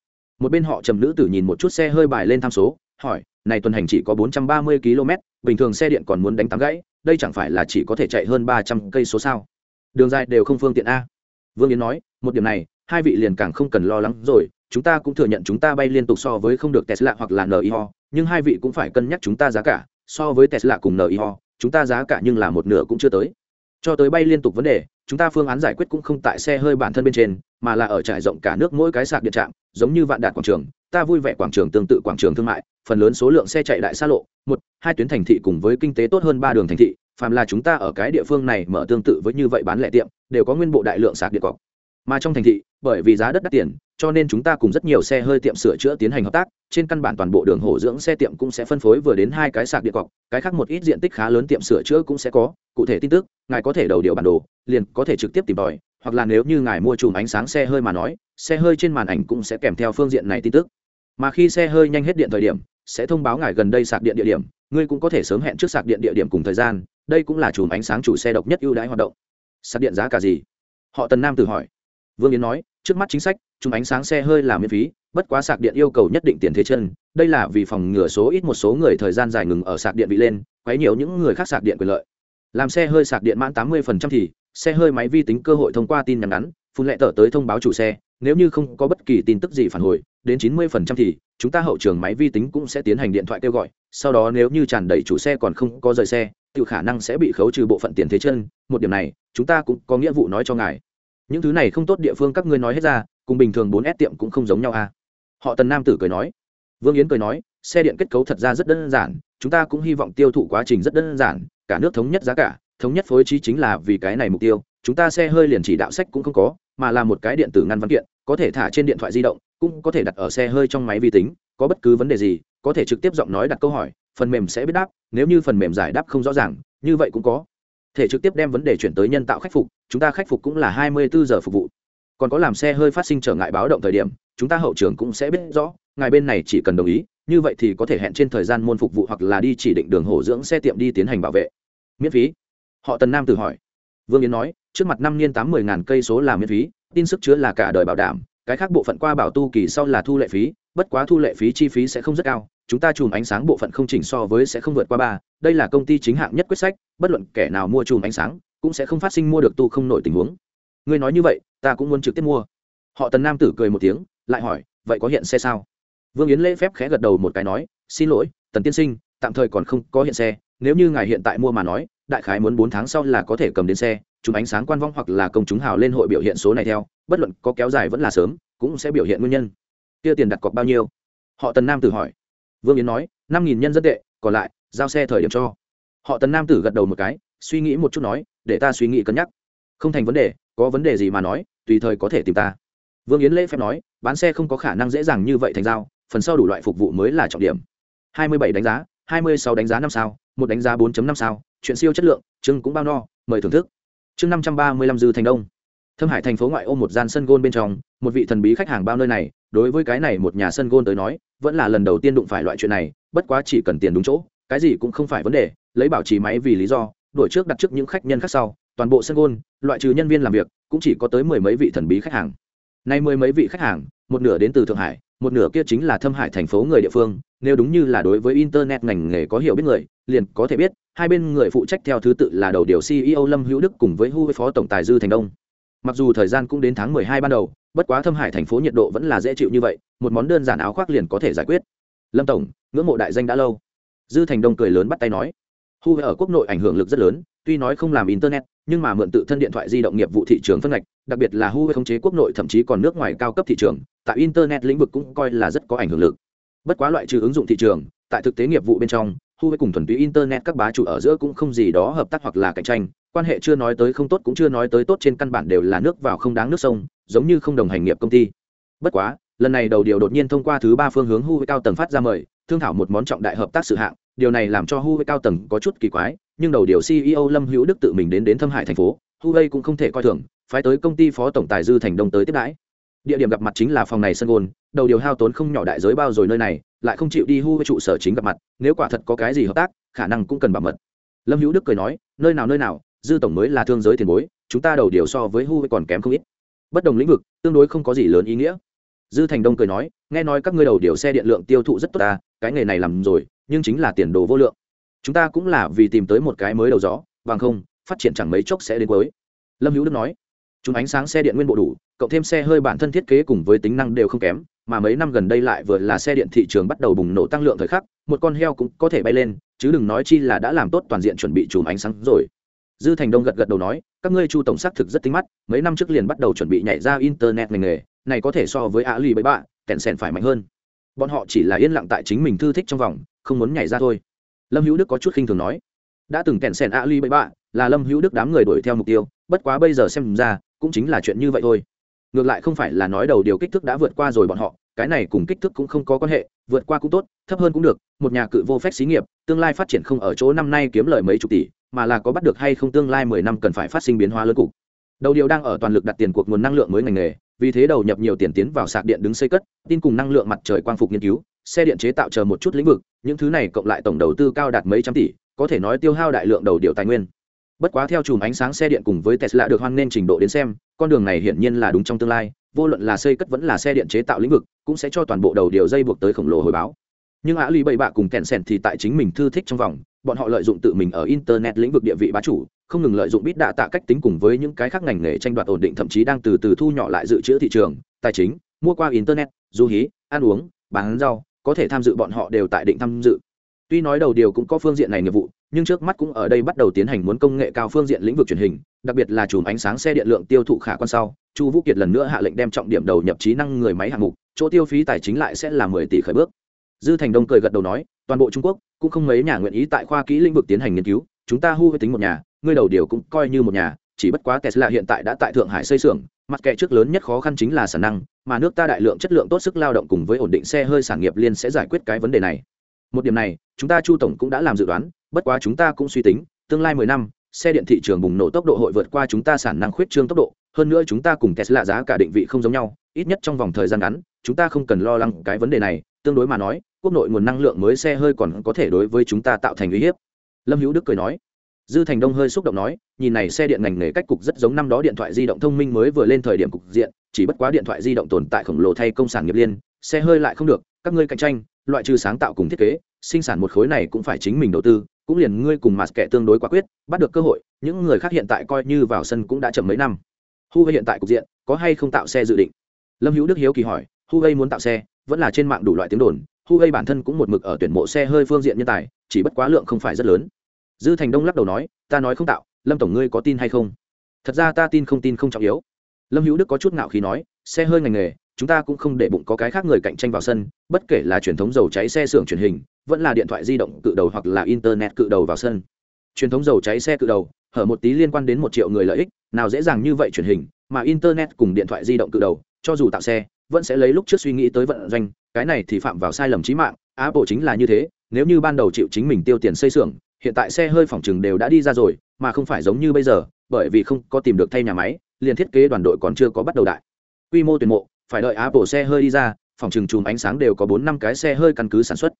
Một bên họ trầm nữ tử nhìn một chút xe hơi bài lên tham số, hỏi, này tuần hành chỉ có bốn trăm ba mươi km, bình thường xe điện còn muốn đánh tám gãy, đây chẳng phải là chỉ có thể chạy hơn ba trăm cây số sao? Đường dài đều không phương tiện a. Vương yến nói, một điểm này, hai vị liền càng không cần lo lắng rồi, chúng ta cũng thừa nhận chúng ta bay liên tục so với không được tesla hoặc là nio nhưng hai vị cũng phải cân nhắc chúng ta giá cả, so với tesla cùng niho chúng ta giá cả nhưng là một nửa cũng chưa tới. Cho tới bay liên tục vấn đề, chúng ta phương án giải quyết cũng không tại xe hơi bản thân bên trên, mà là ở trải rộng cả nước mỗi cái sạc điện trạm, giống như vạn đạt quảng trường, ta vui vẻ quảng trường tương tự quảng trường thương mại, phần lớn số lượng xe chạy đại xa lộ, một, hai tuyến thành thị cùng với kinh tế tốt hơn ba đường thành thị, phàm là chúng ta ở cái địa phương này mở tương tự với như vậy bán lẻ tiệm, đều có nguyên bộ đại lượng sạc điện cọc. Mà trong thành thị bởi vì giá đất đắt tiền, cho nên chúng ta cùng rất nhiều xe hơi tiệm sửa chữa tiến hành hợp tác, trên căn bản toàn bộ đường hổ dưỡng xe tiệm cũng sẽ phân phối vừa đến hai cái sạc điện cọc, cái khác một ít diện tích khá lớn tiệm sửa chữa cũng sẽ có. Cụ thể tin tức, ngài có thể đầu điều bản đồ, liền có thể trực tiếp tìm tòi, hoặc là nếu như ngài mua chùm ánh sáng xe hơi mà nói, xe hơi trên màn ảnh cũng sẽ kèm theo phương diện này tin tức. Mà khi xe hơi nhanh hết điện thời điểm, sẽ thông báo ngài gần đây sạc điện địa điểm, ngươi cũng có thể sớm hẹn trước sạc điện địa điểm cùng thời gian, đây cũng là chùm ánh sáng chủ xe độc nhất ưu đãi hoạt động. Sạc điện giá cả gì? Họ tần nam tự hỏi vương yến nói, trước mắt chính sách chúng ánh sáng xe hơi là miễn phí, bất quá sạc điện yêu cầu nhất định tiền thế chân, đây là vì phòng ngừa số ít một số người thời gian dài ngừng ở sạc điện bị lên, quấy nhiều những người khác sạc điện quyền lợi. Làm xe hơi sạc điện mãn tám mươi thì, xe hơi máy vi tính cơ hội thông qua tin nhắn ngắn, phun lệ tờ tới thông báo chủ xe, nếu như không có bất kỳ tin tức gì phản hồi, đến chín mươi thì, chúng ta hậu trường máy vi tính cũng sẽ tiến hành điện thoại kêu gọi, sau đó nếu như tràn đầy chủ xe còn không có rời xe tự khả năng sẽ bị khấu trừ bộ phận tiền thế chân, một điểm này, chúng ta cũng có nghĩa vụ nói cho ngài những thứ này không tốt địa phương các ngươi nói hết ra, cùng bình thường bốn s tiệm cũng không giống nhau à? Họ tần nam tử cười nói. Vương yến cười nói, xe điện kết cấu thật ra rất đơn giản, chúng ta cũng hy vọng tiêu thụ quá trình rất đơn giản, cả nước thống nhất giá cả, thống nhất phối trí chính là vì cái này mục tiêu, chúng ta xe hơi liền chỉ đạo sách cũng không có, mà là một cái điện tử ngăn văn kiện, có thể thả trên điện thoại di động, cũng có thể đặt ở xe hơi trong máy vi tính, có bất cứ vấn đề gì, có thể trực tiếp giọng nói đặt câu hỏi, phần mềm sẽ biết đáp, nếu như phần mềm giải đáp không rõ ràng, như vậy cũng có. Thể trực tiếp đem vấn đề chuyển tới nhân tạo khắc phục chúng ta khắc phục cũng là hai mươi bốn giờ phục vụ. Còn có làm xe hơi phát sinh trở ngại báo động thời điểm, chúng ta hậu trường cũng sẽ biết rõ, ngài bên này chỉ cần đồng ý, như vậy thì có thể hẹn trên thời gian môn phục vụ hoặc là đi chỉ định đường hổ dưỡng xe tiệm đi tiến hành bảo vệ. Miễn phí. Họ tần nam tự hỏi. Vương yến nói, trước mặt năm niên tám mươi ngàn cây số là miễn phí, tin sức chứa là cả đời bảo đảm, cái khác bộ phận qua bảo tu kỳ sau là thu lệ phí, bất quá thu lệ phí chi phí sẽ không rất cao, chúng ta chùm ánh sáng bộ phận không chỉnh so với sẽ không vượt qua ba, đây là công ty chính hạng nhất quyết sách, bất luận kẻ nào mua chùm ánh sáng cũng sẽ không phát sinh mua được tu không nổi tình huống. Ngươi nói như vậy, ta cũng muốn trực tiếp mua. Họ tần nam tử cười một tiếng, lại hỏi, vậy có hiện xe sao? Vương yến lễ phép khẽ gật đầu một cái nói, xin lỗi, tần tiên sinh, tạm thời còn không có hiện xe. Nếu như ngài hiện tại mua mà nói, đại khái muốn bốn tháng sau là có thể cầm đến xe. Chúng ánh sáng quan vong hoặc là công chúng hào lên hội biểu hiện số này theo, bất luận có kéo dài vẫn là sớm, cũng sẽ biểu hiện nguyên nhân. Kia tiền đặt cọc bao nhiêu? Họ tần nam tử hỏi. Vương yến nói, năm nghìn nhân dân tệ, còn lại, giao xe thời điểm cho. Họ tần nam tử gật đầu một cái, suy nghĩ một chút nói để ta suy nghĩ cân nhắc. Không thành vấn đề, có vấn đề gì mà nói, tùy thời có thể tìm ta. Vương yến lễ phép nói, bán xe không có khả năng dễ dàng như vậy thành giao, phần sau đủ loại phục vụ mới là trọng điểm. Hai mươi bảy đánh giá, hai mươi sáu đánh giá năm sao, một đánh giá 4 năm sao, chuyện siêu chất lượng chưng cũng bao no, mời thưởng thức. Chương năm trăm ba mươi lăm dư thành đông. Thâm hải thành phố ngoại ô một gian sân gôn bên trong, một vị thần bí khách hàng bao nơi này, đối với cái này một nhà sân gôn tới nói, vẫn là lần đầu tiên đụng phải loại chuyện này, bất quá chỉ cần tiền đúng chỗ, cái gì cũng không phải vấn đề, lấy bảo trì máy vì lý do đổi trước đặt trước những khách nhân khác sau, toàn bộ sân gôn, loại trừ nhân viên làm việc, cũng chỉ có tới mười mấy vị thần bí khách hàng. Nay mười mấy vị khách hàng, một nửa đến từ thượng hải, một nửa kia chính là thâm hải thành phố người địa phương, nếu đúng như là đối với internet ngành nghề có hiểu biết người, liền có thể biết, hai bên người phụ trách theo thứ tự là đầu điều ceo lâm hữu đức cùng với hu với phó tổng tài dư thành đông. Mặc dù thời gian cũng đến tháng mười hai ban đầu, bất quá thâm hải thành phố nhiệt độ vẫn là dễ chịu như vậy, một món đơn giản áo khoác liền có thể giải quyết. Lâm tổng, ngưỡng mộ đại danh đã lâu. Dư thành đông cười lớn bắt tay nói huawei ở quốc nội ảnh hưởng lực rất lớn, tuy nói không làm internet, nhưng mà mượn tự thân điện thoại di động nghiệp vụ thị trường phân ngạch, đặc biệt là huawei khống chế quốc nội thậm chí còn nước ngoài cao cấp thị trường, tại internet lĩnh vực cũng coi là rất có ảnh hưởng lực. Bất quá loại trừ ứng dụng thị trường, tại thực tế nghiệp vụ bên trong huawei cùng thuần túy internet các bá chủ ở giữa cũng không gì đó hợp tác hoặc là cạnh tranh, quan hệ chưa nói tới không tốt cũng chưa nói tới tốt trên căn bản đều là nước vào không đáng nước sông, giống như không đồng hành nghiệp công ty. Bất quá, lần này đầu điều đột nhiên thông qua thứ ba phương hướng huawei cao tầng phát ra mời, thương thảo một món trọng đại hợp tác sự hạng điều này làm cho hu với cao tầng có chút kỳ quái, nhưng đầu điều ceo lâm hữu đức tự mình đến đến thâm hải thành phố hu cũng không thể coi thường, phái tới công ty phó tổng tài dư thành đông tới tiếp đãi. Địa điểm gặp mặt chính là phòng này sân gôn, đầu điều hao tốn không nhỏ đại giới bao rồi nơi này, lại không chịu đi hu với trụ sở chính gặp mặt, nếu quả thật có cái gì hợp tác, khả năng cũng cần bảo mật. Lâm hữu đức cười nói, nơi nào nơi nào, dư tổng mới là thương giới tiền bối, chúng ta đầu điều so với hu còn kém không ít. Bất đồng lĩnh vực, tương đối không có gì lớn ý nghĩa. Dư thành đông cười nói, nghe nói các ngươi đầu điều xe điện lượng tiêu thụ rất tốt ta cái nghề này làm rồi, nhưng chính là tiền đồ vô lượng. Chúng ta cũng là vì tìm tới một cái mới đầu gió, bằng không, phát triển chẳng mấy chốc sẽ đến cuối. Lâm hữu đức nói. Chúng ánh sáng xe điện nguyên bộ đủ, cộng thêm xe hơi bản thân thiết kế cùng với tính năng đều không kém, mà mấy năm gần đây lại vừa là xe điện thị trường bắt đầu bùng nổ tăng lượng thời khắc, một con heo cũng có thể bay lên, chứ đừng nói chi là đã làm tốt toàn diện chuẩn bị chùm ánh sáng rồi. Dư thành đông gật gật đầu nói, các ngươi chu tổng xác thực rất tính mắt, mấy năm trước liền bắt đầu chuẩn bị nhảy ra internet ngành nghề, này có thể so với ali bấy bạ kèn sèn phải mạnh hơn bọn họ chỉ là yên lặng tại chính mình thư thích trong vòng, không muốn nhảy ra thôi. Lâm hữu đức có chút khinh thường nói, đã từng kèn sèn ly bậy bạ là lâm hữu đức đám người đuổi theo mục tiêu, bất quá bây giờ xem ra, cũng chính là chuyện như vậy thôi. Ngược lại không phải là nói đầu điều kích thước đã vượt qua rồi bọn họ, cái này cùng kích thước cũng không có quan hệ, vượt qua cũng tốt, thấp hơn cũng được, một nhà cự vô phép xí nghiệp, tương lai phát triển không ở chỗ năm nay kiếm lời mấy chục tỷ, mà là có bắt được hay không tương lai mười năm cần phải phát sinh biến hóa lớn cục. Đầu điều đang ở toàn lực đặt tiền cuộc nguồn năng lượng mới ngành nghề vì thế đầu nhập nhiều tiền tiến vào sạc điện đứng xây cất, tin cùng năng lượng mặt trời quang phục nghiên cứu, xe điện chế tạo chờ một chút lĩnh vực, những thứ này cộng lại tổng đầu tư cao đạt mấy trăm tỷ, có thể nói tiêu hao đại lượng đầu điều tài nguyên. Bất quá theo chùm ánh sáng xe điện cùng với tesla được hoan nên trình độ đến xem, con đường này hiển nhiên là đúng trong tương lai, vô luận là xây cất vẫn là xe điện chế tạo lĩnh vực, cũng sẽ cho toàn bộ đầu điều dây buộc tới khổng lồ hồi báo. Nhưng ả lì bậy bạ cùng kẹn sẻn thì tại chính mình thư thích trong vòng bọn họ lợi dụng tự mình ở internet lĩnh vực địa vị bá chủ, không ngừng lợi dụng bít đạ tạ cách tính cùng với những cái khác ngành nghề tranh đoạt ổn định, thậm chí đang từ từ thu nhỏ lại dự trữ thị trường, tài chính, mua qua internet, du hí, ăn uống, bán rau, có thể tham dự bọn họ đều tại định tham dự. Tuy nói đầu điều cũng có phương diện này nghiệp vụ, nhưng trước mắt cũng ở đây bắt đầu tiến hành muốn công nghệ cao phương diện lĩnh vực truyền hình, đặc biệt là chùm ánh sáng xe điện lượng tiêu thụ khả quan sau, chu vũ kiệt lần nữa hạ lệnh đem trọng điểm đầu nhập trí năng người máy hạng mục, chỗ tiêu phí tài chính lại sẽ là mười tỷ khởi bước dư thành đông cười gật đầu nói, toàn bộ trung quốc cũng không mấy nhà nguyện ý tại khoa kỹ lĩnh vực tiến hành nghiên cứu, chúng ta hu với tính một nhà, ngươi đầu điều cũng coi như một nhà, chỉ bất quá tesla hiện tại đã tại thượng hải xây xưởng, mặt kệ trước lớn nhất khó khăn chính là sản năng, mà nước ta đại lượng chất lượng tốt sức lao động cùng với ổn định xe hơi sản nghiệp liên sẽ giải quyết cái vấn đề này. Một điểm này, chúng ta chu tổng cũng đã làm dự đoán, bất quá chúng ta cũng suy tính, tương lai mười năm, xe điện thị trường bùng nổ tốc độ hội vượt qua chúng ta sản năng khuyết trương tốc độ, hơn nữa chúng ta cùng tesla giá cả định vị không giống nhau, ít nhất trong vòng thời gian ngắn, chúng ta không cần lo lắng cái vấn đề này, tương đối mà nói quốc nội nguồn năng lượng mới xe hơi còn có thể đối với chúng ta tạo thành uy hiếp. Lâm hữu đức cười nói. Dư thành đông hơi xúc động nói, nhìn này xe điện ngành nghề cách cục rất giống năm đó điện thoại di động thông minh mới vừa lên thời điểm cục diện, chỉ bất quá điện thoại di động tồn tại khổng lồ thay công sản nghiệp liên, xe hơi lại không được, các ngươi cạnh tranh, loại trừ sáng tạo cùng thiết kế, sinh sản một khối này cũng phải chính mình đầu tư, cũng liền ngươi cùng mặt kệ tương đối quả quyết, bắt được cơ hội, những người khác hiện tại coi như vào sân cũng đã chậm mấy năm. Huawei hiện tại cục diện, có hay không tạo xe dự định? Lâm hữu đức hiếu kỳ hỏi, huawei muốn tạo xe, vẫn là trên mạng đủ loại tiếng đồn huawei bản thân cũng một mực ở tuyển mộ xe hơi phương diện nhân tài, chỉ bất quá lượng không phải rất lớn. Dư thành đông lắc đầu nói, ta nói không tạo, lâm tổng ngươi có tin hay không? Thật ra ta tin không tin không trọng yếu. Lâm hữu đức có chút ngạo khí nói, xe hơi ngành nghề, chúng ta cũng không để bụng có cái khác người cạnh tranh vào sân, bất kể là truyền thống dầu cháy xe xưởng truyền hình, vẫn là điện thoại di động cự đầu hoặc là internet cự đầu vào sân. Truyền thống dầu cháy xe cự đầu, hở một tí liên quan đến một triệu người lợi ích, nào dễ dàng như vậy truyền hình, mà internet cùng điện thoại di động cự đầu, cho dù tạo xe, vẫn sẽ lấy lúc trước suy nghĩ tới vận doanh cái này thì phạm vào sai lầm trí mạng, apple chính là như thế, nếu như ban đầu chịu chính mình tiêu tiền xây xưởng, hiện tại xe hơi phòng trừng đều đã đi ra rồi, mà không phải giống như bây giờ, bởi vì không có tìm được thay nhà máy, liền thiết kế đoàn đội còn chưa có bắt đầu đại. Quy mô tuyển mộ, phải đợi apple xe hơi đi ra, phòng trừng chùm ánh sáng đều có bốn năm cái xe hơi căn cứ sản xuất.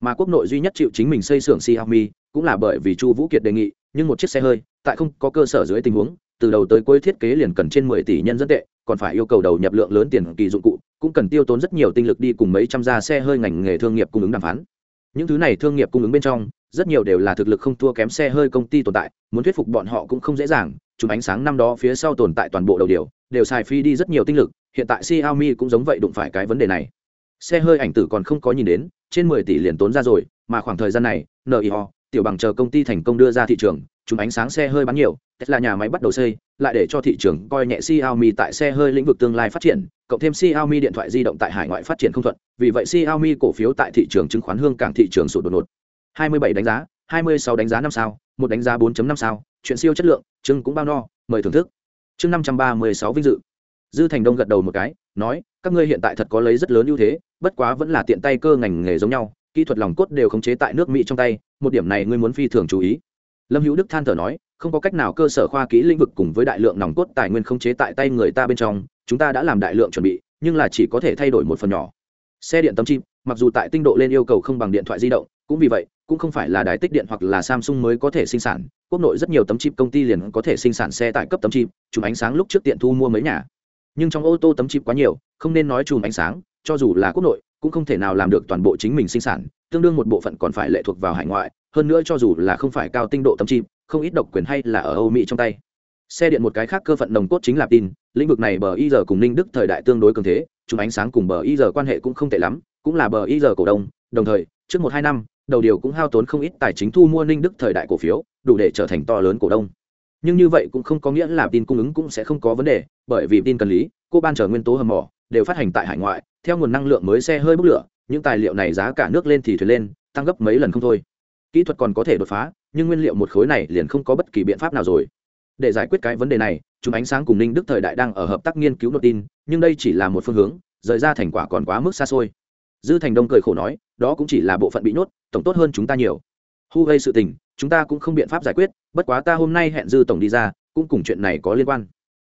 Mà quốc nội duy nhất chịu chính mình xây xưởng xiaomi, cũng là bởi vì chu vũ kiệt đề nghị, nhưng một chiếc xe hơi, tại không có cơ sở dưới tình huống, từ đầu tới cuối thiết kế liền cần trên mười tỷ nhân dân tệ còn phải yêu cầu đầu nhập lượng lớn tiền kỳ dụng cụ, cũng cần tiêu tốn rất nhiều tinh lực đi cùng mấy trăm gia xe hơi ngành nghề thương nghiệp cung ứng đàm phán. Những thứ này thương nghiệp cung ứng bên trong, rất nhiều đều là thực lực không thua kém xe hơi công ty tồn tại, muốn thuyết phục bọn họ cũng không dễ dàng chùm ánh sáng năm đó phía sau tồn tại toàn bộ đầu điều, đều xài phi đi rất nhiều tinh lực, hiện tại xiaomi cũng giống vậy đụng phải cái vấn đề này. Xe hơi ảnh tử còn không có nhìn đến, trên mười tỷ liền tốn ra rồi, mà khoảng thời gian này nio tiểu bằng chờ công ty thành công đưa ra thị trường chúng ánh sáng xe hơi bán nhiều, tesla nhà máy bắt đầu xây, lại để cho thị trường coi nhẹ xiaomi tại xe hơi lĩnh vực tương lai phát triển, cộng thêm xiaomi điện thoại di động tại hải ngoại phát triển không thuận, vì vậy xiaomi cổ phiếu tại thị trường chứng khoán hương cảng thị trường sụt đột ngột. 27 đánh giá 26 đánh giá năm sao, một đánh giá 4.5 sao, chuyện siêu chất lượng, chương cũng bao no, mời thưởng thức. Chương 536 vinh dự. Dư thành đông gật đầu một cái, nói, các ngươi hiện tại thật có lấy rất lớn ưu thế, bất quá vẫn là tiện tay cơ ngành nghề giống nhau, kỹ thuật lòng cốt đều khống chế tại nước mỹ trong tay, một điểm này ngươi muốn phi thường chú ý lâm hữu đức than thở nói, không có cách nào cơ sở khoa kỹ lĩnh vực cùng với đại lượng nòng cốt tài nguyên không chế tại tay người ta bên trong, chúng ta đã làm đại lượng chuẩn bị, nhưng là chỉ có thể thay đổi một phần nhỏ. Xe điện tấm chip, mặc dù tại tinh độ lên yêu cầu không bằng điện thoại di động, cũng vì vậy, cũng không phải là đài tích điện hoặc là samsung mới có thể sinh sản. Quốc nội rất nhiều tấm chip công ty liền có thể sinh sản xe tại cấp tấm chip chùm ánh sáng lúc trước tiện thu mua mấy nhà. Nhưng trong ô tô tấm chip quá nhiều, không nên nói chùm ánh sáng, cho dù là quốc nội, cũng không thể nào làm được toàn bộ chính mình sinh sản, tương đương một bộ phận còn phải lệ thuộc vào hải ngoại hơn nữa cho dù là không phải cao tinh độ tâm trí, không ít độc quyền hay là ở âu mỹ trong tay. Xe điện một cái khác cơ phận nồng cốt chính là tin lĩnh vực này bờ y giờ cùng ninh đức thời đại tương đối cường thế chùm ánh sáng cùng bờ y giờ quan hệ cũng không tệ lắm cũng là bờ y giờ cổ đông đồng thời trước một hai năm đầu điều cũng hao tốn không ít tài chính thu mua ninh đức thời đại cổ phiếu đủ để trở thành to lớn cổ đông. Nhưng như vậy cũng không có nghĩa là tin cung ứng cũng sẽ không có vấn đề bởi vì tin cần lý cô ban chờ nguyên tố hầm mỏ đều phát hành tại hải ngoại theo nguồn năng lượng mới xe hơi bốc lửa những tài liệu này giá cả nước lên thì thuyền lên tăng gấp mấy lần không thôi kỹ thuật còn có thể đột phá, nhưng nguyên liệu một khối này liền không có bất kỳ biện pháp nào rồi. Để giải quyết cái vấn đề này, chúng ánh sáng cùng ninh đức thời đại đang ở hợp tác nghiên cứu nội tin, nhưng đây chỉ là một phương hướng, rời ra thành quả còn quá mức xa xôi. Dư thành đông cười khổ nói, đó cũng chỉ là bộ phận bị nhốt, tổng tốt hơn chúng ta nhiều. Hu gây sự tình, chúng ta cũng không biện pháp giải quyết, bất quá ta hôm nay hẹn dư tổng đi ra, cũng cùng chuyện này có liên quan.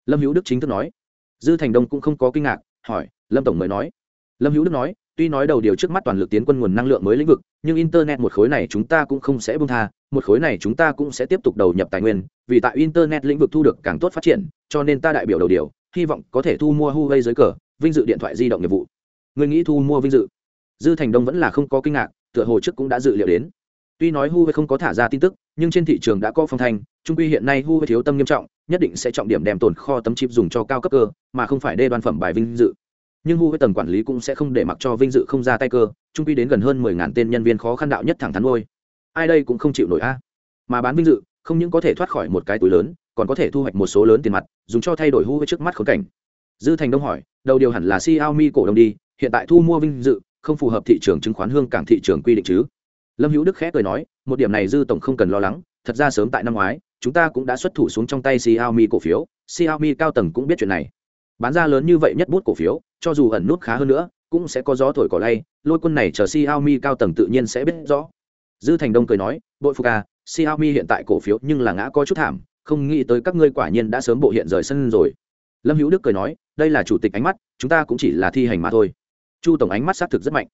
Lâm hữu đức chính thức nói. Dư thành đông cũng không có kinh ngạc, hỏi, lâm tổng mới nói. Lâm hữu đức nói tuy nói đầu điều trước mắt toàn lực tiến quân nguồn năng lượng mới lĩnh vực, nhưng internet một khối này chúng ta cũng không sẽ bung tha, một khối này chúng ta cũng sẽ tiếp tục đầu nhập tài nguyên, vì tại internet lĩnh vực thu được càng tốt phát triển, cho nên ta đại biểu đầu điều, hy vọng có thể thu mua huawei dưới cờ, vinh dự điện thoại di động nghiệp vụ. Người nghĩ thu mua vinh dự? Dư thành đông vẫn là không có kinh ngạc, tựa hồ trước cũng đã dự liệu đến. Tuy nói huawei không có thả ra tin tức, nhưng trên thị trường đã có phong thanh, trung quy hiện nay huawei thiếu tâm nghiêm trọng, nhất định sẽ trọng điểm đem tồn kho tấm chip dùng cho cao cấp cơ, mà không phải đê đoan phẩm bài vinh dự nhưng hu với tầng quản lý cũng sẽ không để mặc cho vinh dự không ra tay cơ, trung quy đến gần hơn mười ngàn tên nhân viên khó khăn đạo nhất thẳng thắn ngôi ai đây cũng không chịu nổi a. À. Mà bán vinh dự, không những có thể thoát khỏi một cái túi lớn, còn có thể thu hoạch một số lớn tiền mặt, dùng cho thay đổi hu với trước mắt khốn cảnh. Dư thành đông hỏi, đầu điều hẳn là xiaomi cổ đông đi, hiện tại thu mua vinh dự, không phù hợp thị trường chứng khoán hương cảng thị trường quy định chứ? Lâm hữu đức khẽ cười nói, một điểm này dư tổng không cần lo lắng, thật ra sớm tại năm ngoái, chúng ta cũng đã xuất thủ xuống trong tay xiaomi cổ phiếu, xiaomi cao tầng cũng biết chuyện này. Bán ra lớn như vậy nhất bút cổ phiếu cho dù ẩn nút khá hơn nữa, cũng sẽ có gió thổi cỏ lay, lôi quân này chờ xiaomi cao tầng tự nhiên sẽ biết rõ. Dư thành đông cười nói, bội phu ca à, xiaomi hiện tại cổ phiếu nhưng là ngã có chút thảm, không nghĩ tới các ngươi quả nhiên đã sớm bộ hiện rời sân rồi. Lâm hữu đức cười nói, đây là chủ tịch ánh mắt, chúng ta cũng chỉ là thi hành mà thôi. Chu tổng ánh mắt xác thực rất mạnh.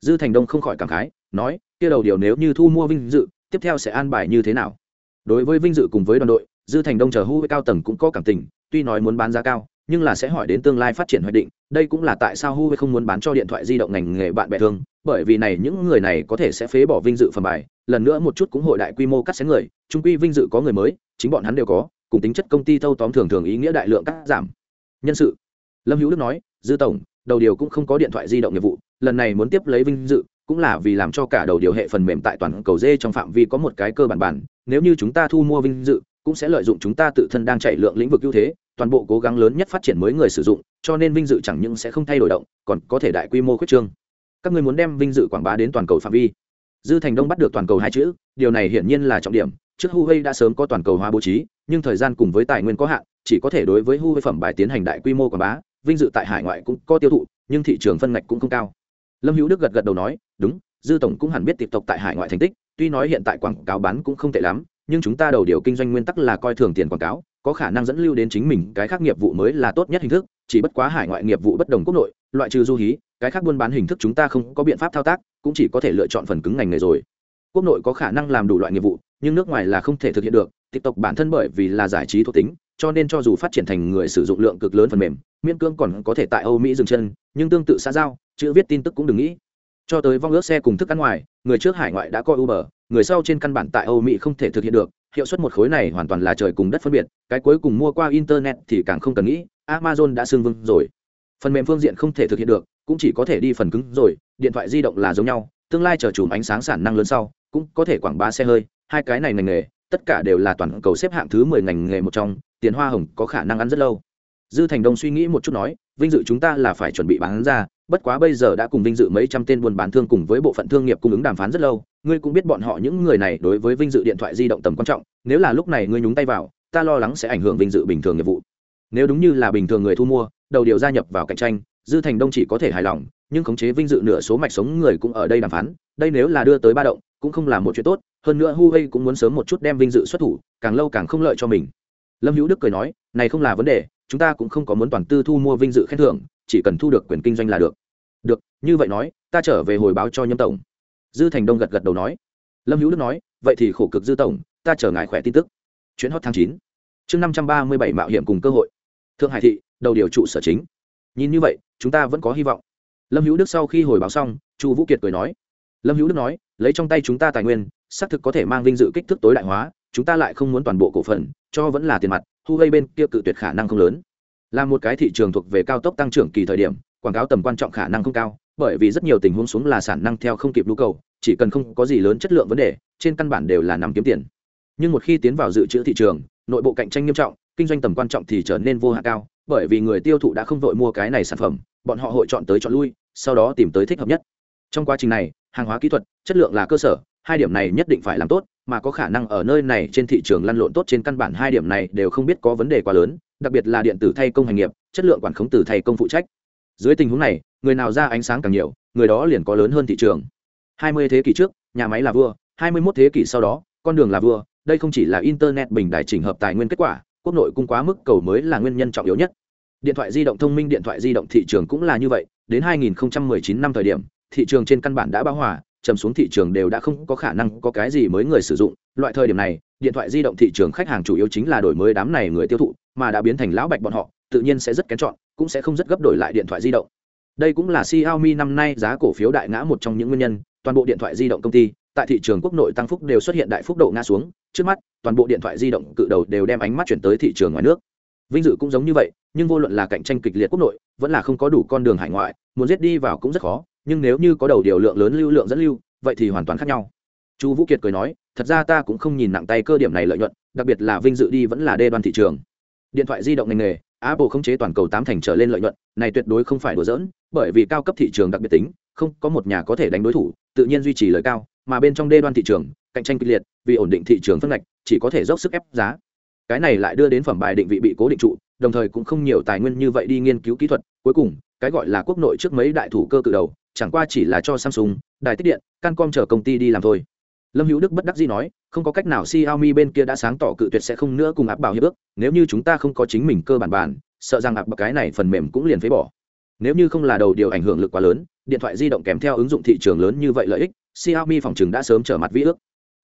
Dư thành đông không khỏi cảm khái, nói, kia đầu điều nếu như thu mua vinh dự, tiếp theo sẽ an bài như thế nào? Đối với vinh dự cùng với đoàn đội, dư thành đông chờ hưu cao tầng cũng có cảm tình, tuy nói muốn bán giá cao nhưng là sẽ hỏi đến tương lai phát triển hoạch định, đây cũng là tại sao Huawei không muốn bán cho điện thoại di động ngành nghề bạn bè thương, bởi vì này những người này có thể sẽ phế bỏ vinh dự phần bài, lần nữa một chút cũng hội đại quy mô cắt xén người, trung quy vinh dự có người mới, chính bọn hắn đều có, cùng tính chất công ty thâu tóm thường thường ý nghĩa đại lượng cắt giảm. Nhân sự. Lâm hữu đức nói, dư tổng, đầu điều cũng không có điện thoại di động nghiệp vụ, lần này muốn tiếp lấy vinh dự, cũng là vì làm cho cả đầu điều hệ phần mềm tại toàn cầu dê trong phạm vi có một cái cơ bản bản, nếu như chúng ta thu mua vinh dự, cũng sẽ lợi dụng chúng ta tự thân đang chạy lượng lĩnh vực ưu thế toàn bộ cố gắng lớn nhất phát triển mới người sử dụng, cho nên vinh dự chẳng những sẽ không thay đổi động, còn có thể đại quy mô khuyết trương. Các người muốn đem vinh dự quảng bá đến toàn cầu phạm vi. Dư thành đông bắt được toàn cầu hai chữ, điều này hiển nhiên là trọng điểm. Trước huawei đã sớm có toàn cầu hóa bố trí, nhưng thời gian cùng với tài nguyên có hạn, chỉ có thể đối với huawei phẩm bài tiến hành đại quy mô quảng bá, vinh dự tại hải ngoại cũng có tiêu thụ, nhưng thị trường phân ngạch cũng không cao. Lâm hữu đức gật gật đầu nói, đúng, dư tổng cũng hẳn biết tiếp tục tại hải ngoại thành tích, tuy nói hiện tại quảng cáo bán cũng không tệ lắm, nhưng chúng ta đầu điều kinh doanh nguyên tắc là coi thường tiền quảng cáo có khả năng dẫn lưu đến chính mình, cái khác nghiệp vụ mới là tốt nhất hình thức, chỉ bất quá hải ngoại nghiệp vụ bất đồng quốc nội, loại trừ du hí, cái khác buôn bán hình thức chúng ta không có biện pháp thao tác, cũng chỉ có thể lựa chọn phần cứng ngành nghề rồi. Quốc nội có khả năng làm đủ loại nghiệp vụ, nhưng nước ngoài là không thể thực hiện được, tiktok bản thân bởi vì là giải trí thuộc tính, cho nên cho dù phát triển thành người sử dụng lượng cực lớn phần mềm, miễn cưỡng còn có thể tại âu mỹ dừng chân, nhưng tương tự xã giao, chữ viết tin tức cũng đừng nghĩ. Cho tới vong ước xe cùng thức ăn ngoài, người trước hải ngoại đã coi uber, người sau trên căn bản tại âu mỹ không thể thực hiện được hiệu suất một khối này hoàn toàn là trời cùng đất phân biệt, cái cuối cùng mua qua internet thì càng không cần nghĩ, amazon đã xương vương rồi. Phần mềm phương diện không thể thực hiện được, cũng chỉ có thể đi phần cứng rồi, điện thoại di động là giống nhau, tương lai chờ chùm ánh sáng sản năng lớn sau, cũng có thể quảng bá xe hơi, hai cái này ngành nghề, tất cả đều là toàn cầu xếp hạng thứ mười ngành nghề một trong, tiền hoa hồng có khả năng ăn rất lâu. Dư thành đông suy nghĩ một chút nói, vinh dự chúng ta là phải chuẩn bị bán ra bất quá bây giờ đã cùng vinh dự mấy trăm tên buôn bán thương cùng với bộ phận thương nghiệp cung ứng đàm phán rất lâu, ngươi cũng biết bọn họ những người này đối với vinh dự điện thoại di động tầm quan trọng, nếu là lúc này ngươi nhúng tay vào, ta lo lắng sẽ ảnh hưởng vinh dự bình thường nghiệp vụ. Nếu đúng như là bình thường người thu mua, đầu điều gia nhập vào cạnh tranh, dư thành đông chỉ có thể hài lòng, nhưng khống chế vinh dự nửa số mạch sống người cũng ở đây đàm phán, đây nếu là đưa tới ba động, cũng không là một chuyện tốt, hơn nữa huawei cũng muốn sớm một chút đem vinh dự xuất thủ, càng lâu càng không lợi cho mình. Lâm hữu đức cười nói, này không là vấn đề, chúng ta cũng không có muốn toàn tư thu mua vinh dự khen thưởng chỉ cần thu được quyền kinh doanh là được. Được, như vậy nói, ta trở về hồi báo cho nhâm tổng. Dư thành đông gật gật đầu nói. Lâm hữu đức nói, vậy thì khổ cực dư tổng, ta chờ ngài khỏe tin tức. Chuyến hot tháng chín. Chương năm trăm ba mươi bảy mạo hiểm cùng cơ hội. Thượng hải thị, đầu điều trụ sở chính. Nhìn như vậy, chúng ta vẫn có hy vọng. Lâm hữu đức sau khi hồi báo xong, chu vũ kiệt cười nói. Lâm hữu đức nói, lấy trong tay chúng ta tài nguyên, xác thực có thể mang vinh dự kích thước tối đại hóa, chúng ta lại không muốn toàn bộ cổ phần, cho vẫn là tiền mặt thu gây bên kia cự tuyệt khả năng không lớn là một cái thị trường thuộc về cao tốc tăng trưởng kỳ thời điểm, quảng cáo tầm quan trọng khả năng không cao, bởi vì rất nhiều tình huống xuống là sản năng theo không kịp nhu cầu, chỉ cần không có gì lớn chất lượng vấn đề, trên căn bản đều là nắm kiếm tiền. Nhưng một khi tiến vào dự trữ thị trường, nội bộ cạnh tranh nghiêm trọng, kinh doanh tầm quan trọng thì trở nên vô hạn cao, bởi vì người tiêu thụ đã không vội mua cái này sản phẩm, bọn họ hội chọn tới chọn lui, sau đó tìm tới thích hợp nhất. Trong quá trình này, hàng hóa kỹ thuật, chất lượng là cơ sở hai điểm này nhất định phải làm tốt, mà có khả năng ở nơi này trên thị trường lăn lộn tốt trên căn bản hai điểm này đều không biết có vấn đề quá lớn, đặc biệt là điện tử thay công hành nghiệp, chất lượng quản khống từ thay công phụ trách. Dưới tình huống này, người nào ra ánh sáng càng nhiều, người đó liền có lớn hơn thị trường. 20 thế kỷ trước, nhà máy là vua 21 thế kỷ sau đó, con đường là vua, đây không chỉ là internet bình đại chỉnh hợp tài nguyên kết quả, quốc nội cung quá mức cầu mới là nguyên nhân trọng yếu nhất. Điện thoại di động thông minh, điện thoại di động thị trường cũng là như vậy, đến 2019 năm thời điểm, thị trường trên căn bản đã bão hòa trầm xuống thị trường đều đã không có khả năng có cái gì mới người sử dụng. Loại thời điểm này, điện thoại di động thị trường khách hàng chủ yếu chính là đổi mới đám này người tiêu thụ, mà đã biến thành lão bạch bọn họ, tự nhiên sẽ rất kén chọn, cũng sẽ không rất gấp đổi lại điện thoại di động. Đây cũng là Xiaomi năm nay giá cổ phiếu đại ngã một trong những nguyên nhân, toàn bộ điện thoại di động công ty, tại thị trường quốc nội tăng phúc đều xuất hiện đại phúc độ ngã xuống, trước mắt, toàn bộ điện thoại di động cự đầu đều đem ánh mắt chuyển tới thị trường ngoài nước. Vinh dự cũng giống như vậy, nhưng vô luận là cạnh tranh kịch liệt quốc nội, vẫn là không có đủ con đường hải ngoại, muốn giết đi vào cũng rất khó nhưng nếu như có đầu điều lượng lớn lưu lượng dẫn lưu, vậy thì hoàn toàn khác nhau. Chu vũ kiệt cười nói, thật ra ta cũng không nhìn nặng tay cơ điểm này lợi nhuận, đặc biệt là vinh dự đi vẫn là đê đoan thị trường. Điện thoại di động ngành nghề, apple khống chế toàn cầu tám thành trở lên lợi nhuận, này tuyệt đối không phải đùa dỡn bởi vì cao cấp thị trường đặc biệt tính, không có một nhà có thể đánh đối thủ, tự nhiên duy trì lợi cao, mà bên trong đê đoan thị trường, cạnh tranh kịch liệt, vì ổn định thị trường phân ngạch, chỉ có thể dốc sức ép giá. Cái này lại đưa đến phẩm bài định vị bị cố định trụ, đồng thời cũng không nhiều tài nguyên như vậy đi nghiên cứu kỹ thuật, cuối cùng cái gọi là quốc nội trước mấy đại thủ cơ cự đầu, chẳng qua chỉ là cho samsung, đài tích điện, cancom chờ công ty đi làm thôi. Lâm hữu đức bất đắc dĩ nói, không có cách nào xiaomi bên kia đã sáng tỏ cự tuyệt sẽ không nữa cùng áp bảo hiệp ước, nếu như chúng ta không có chính mình cơ bản bản, sợ rằng áp cái này phần mềm cũng liền phế bỏ. Nếu như không là đầu điều ảnh hưởng lực quá lớn, điện thoại di động kèm theo ứng dụng thị trường lớn như vậy lợi ích, xiaomi phòng chừng đã sớm trở mặt vĩ ước.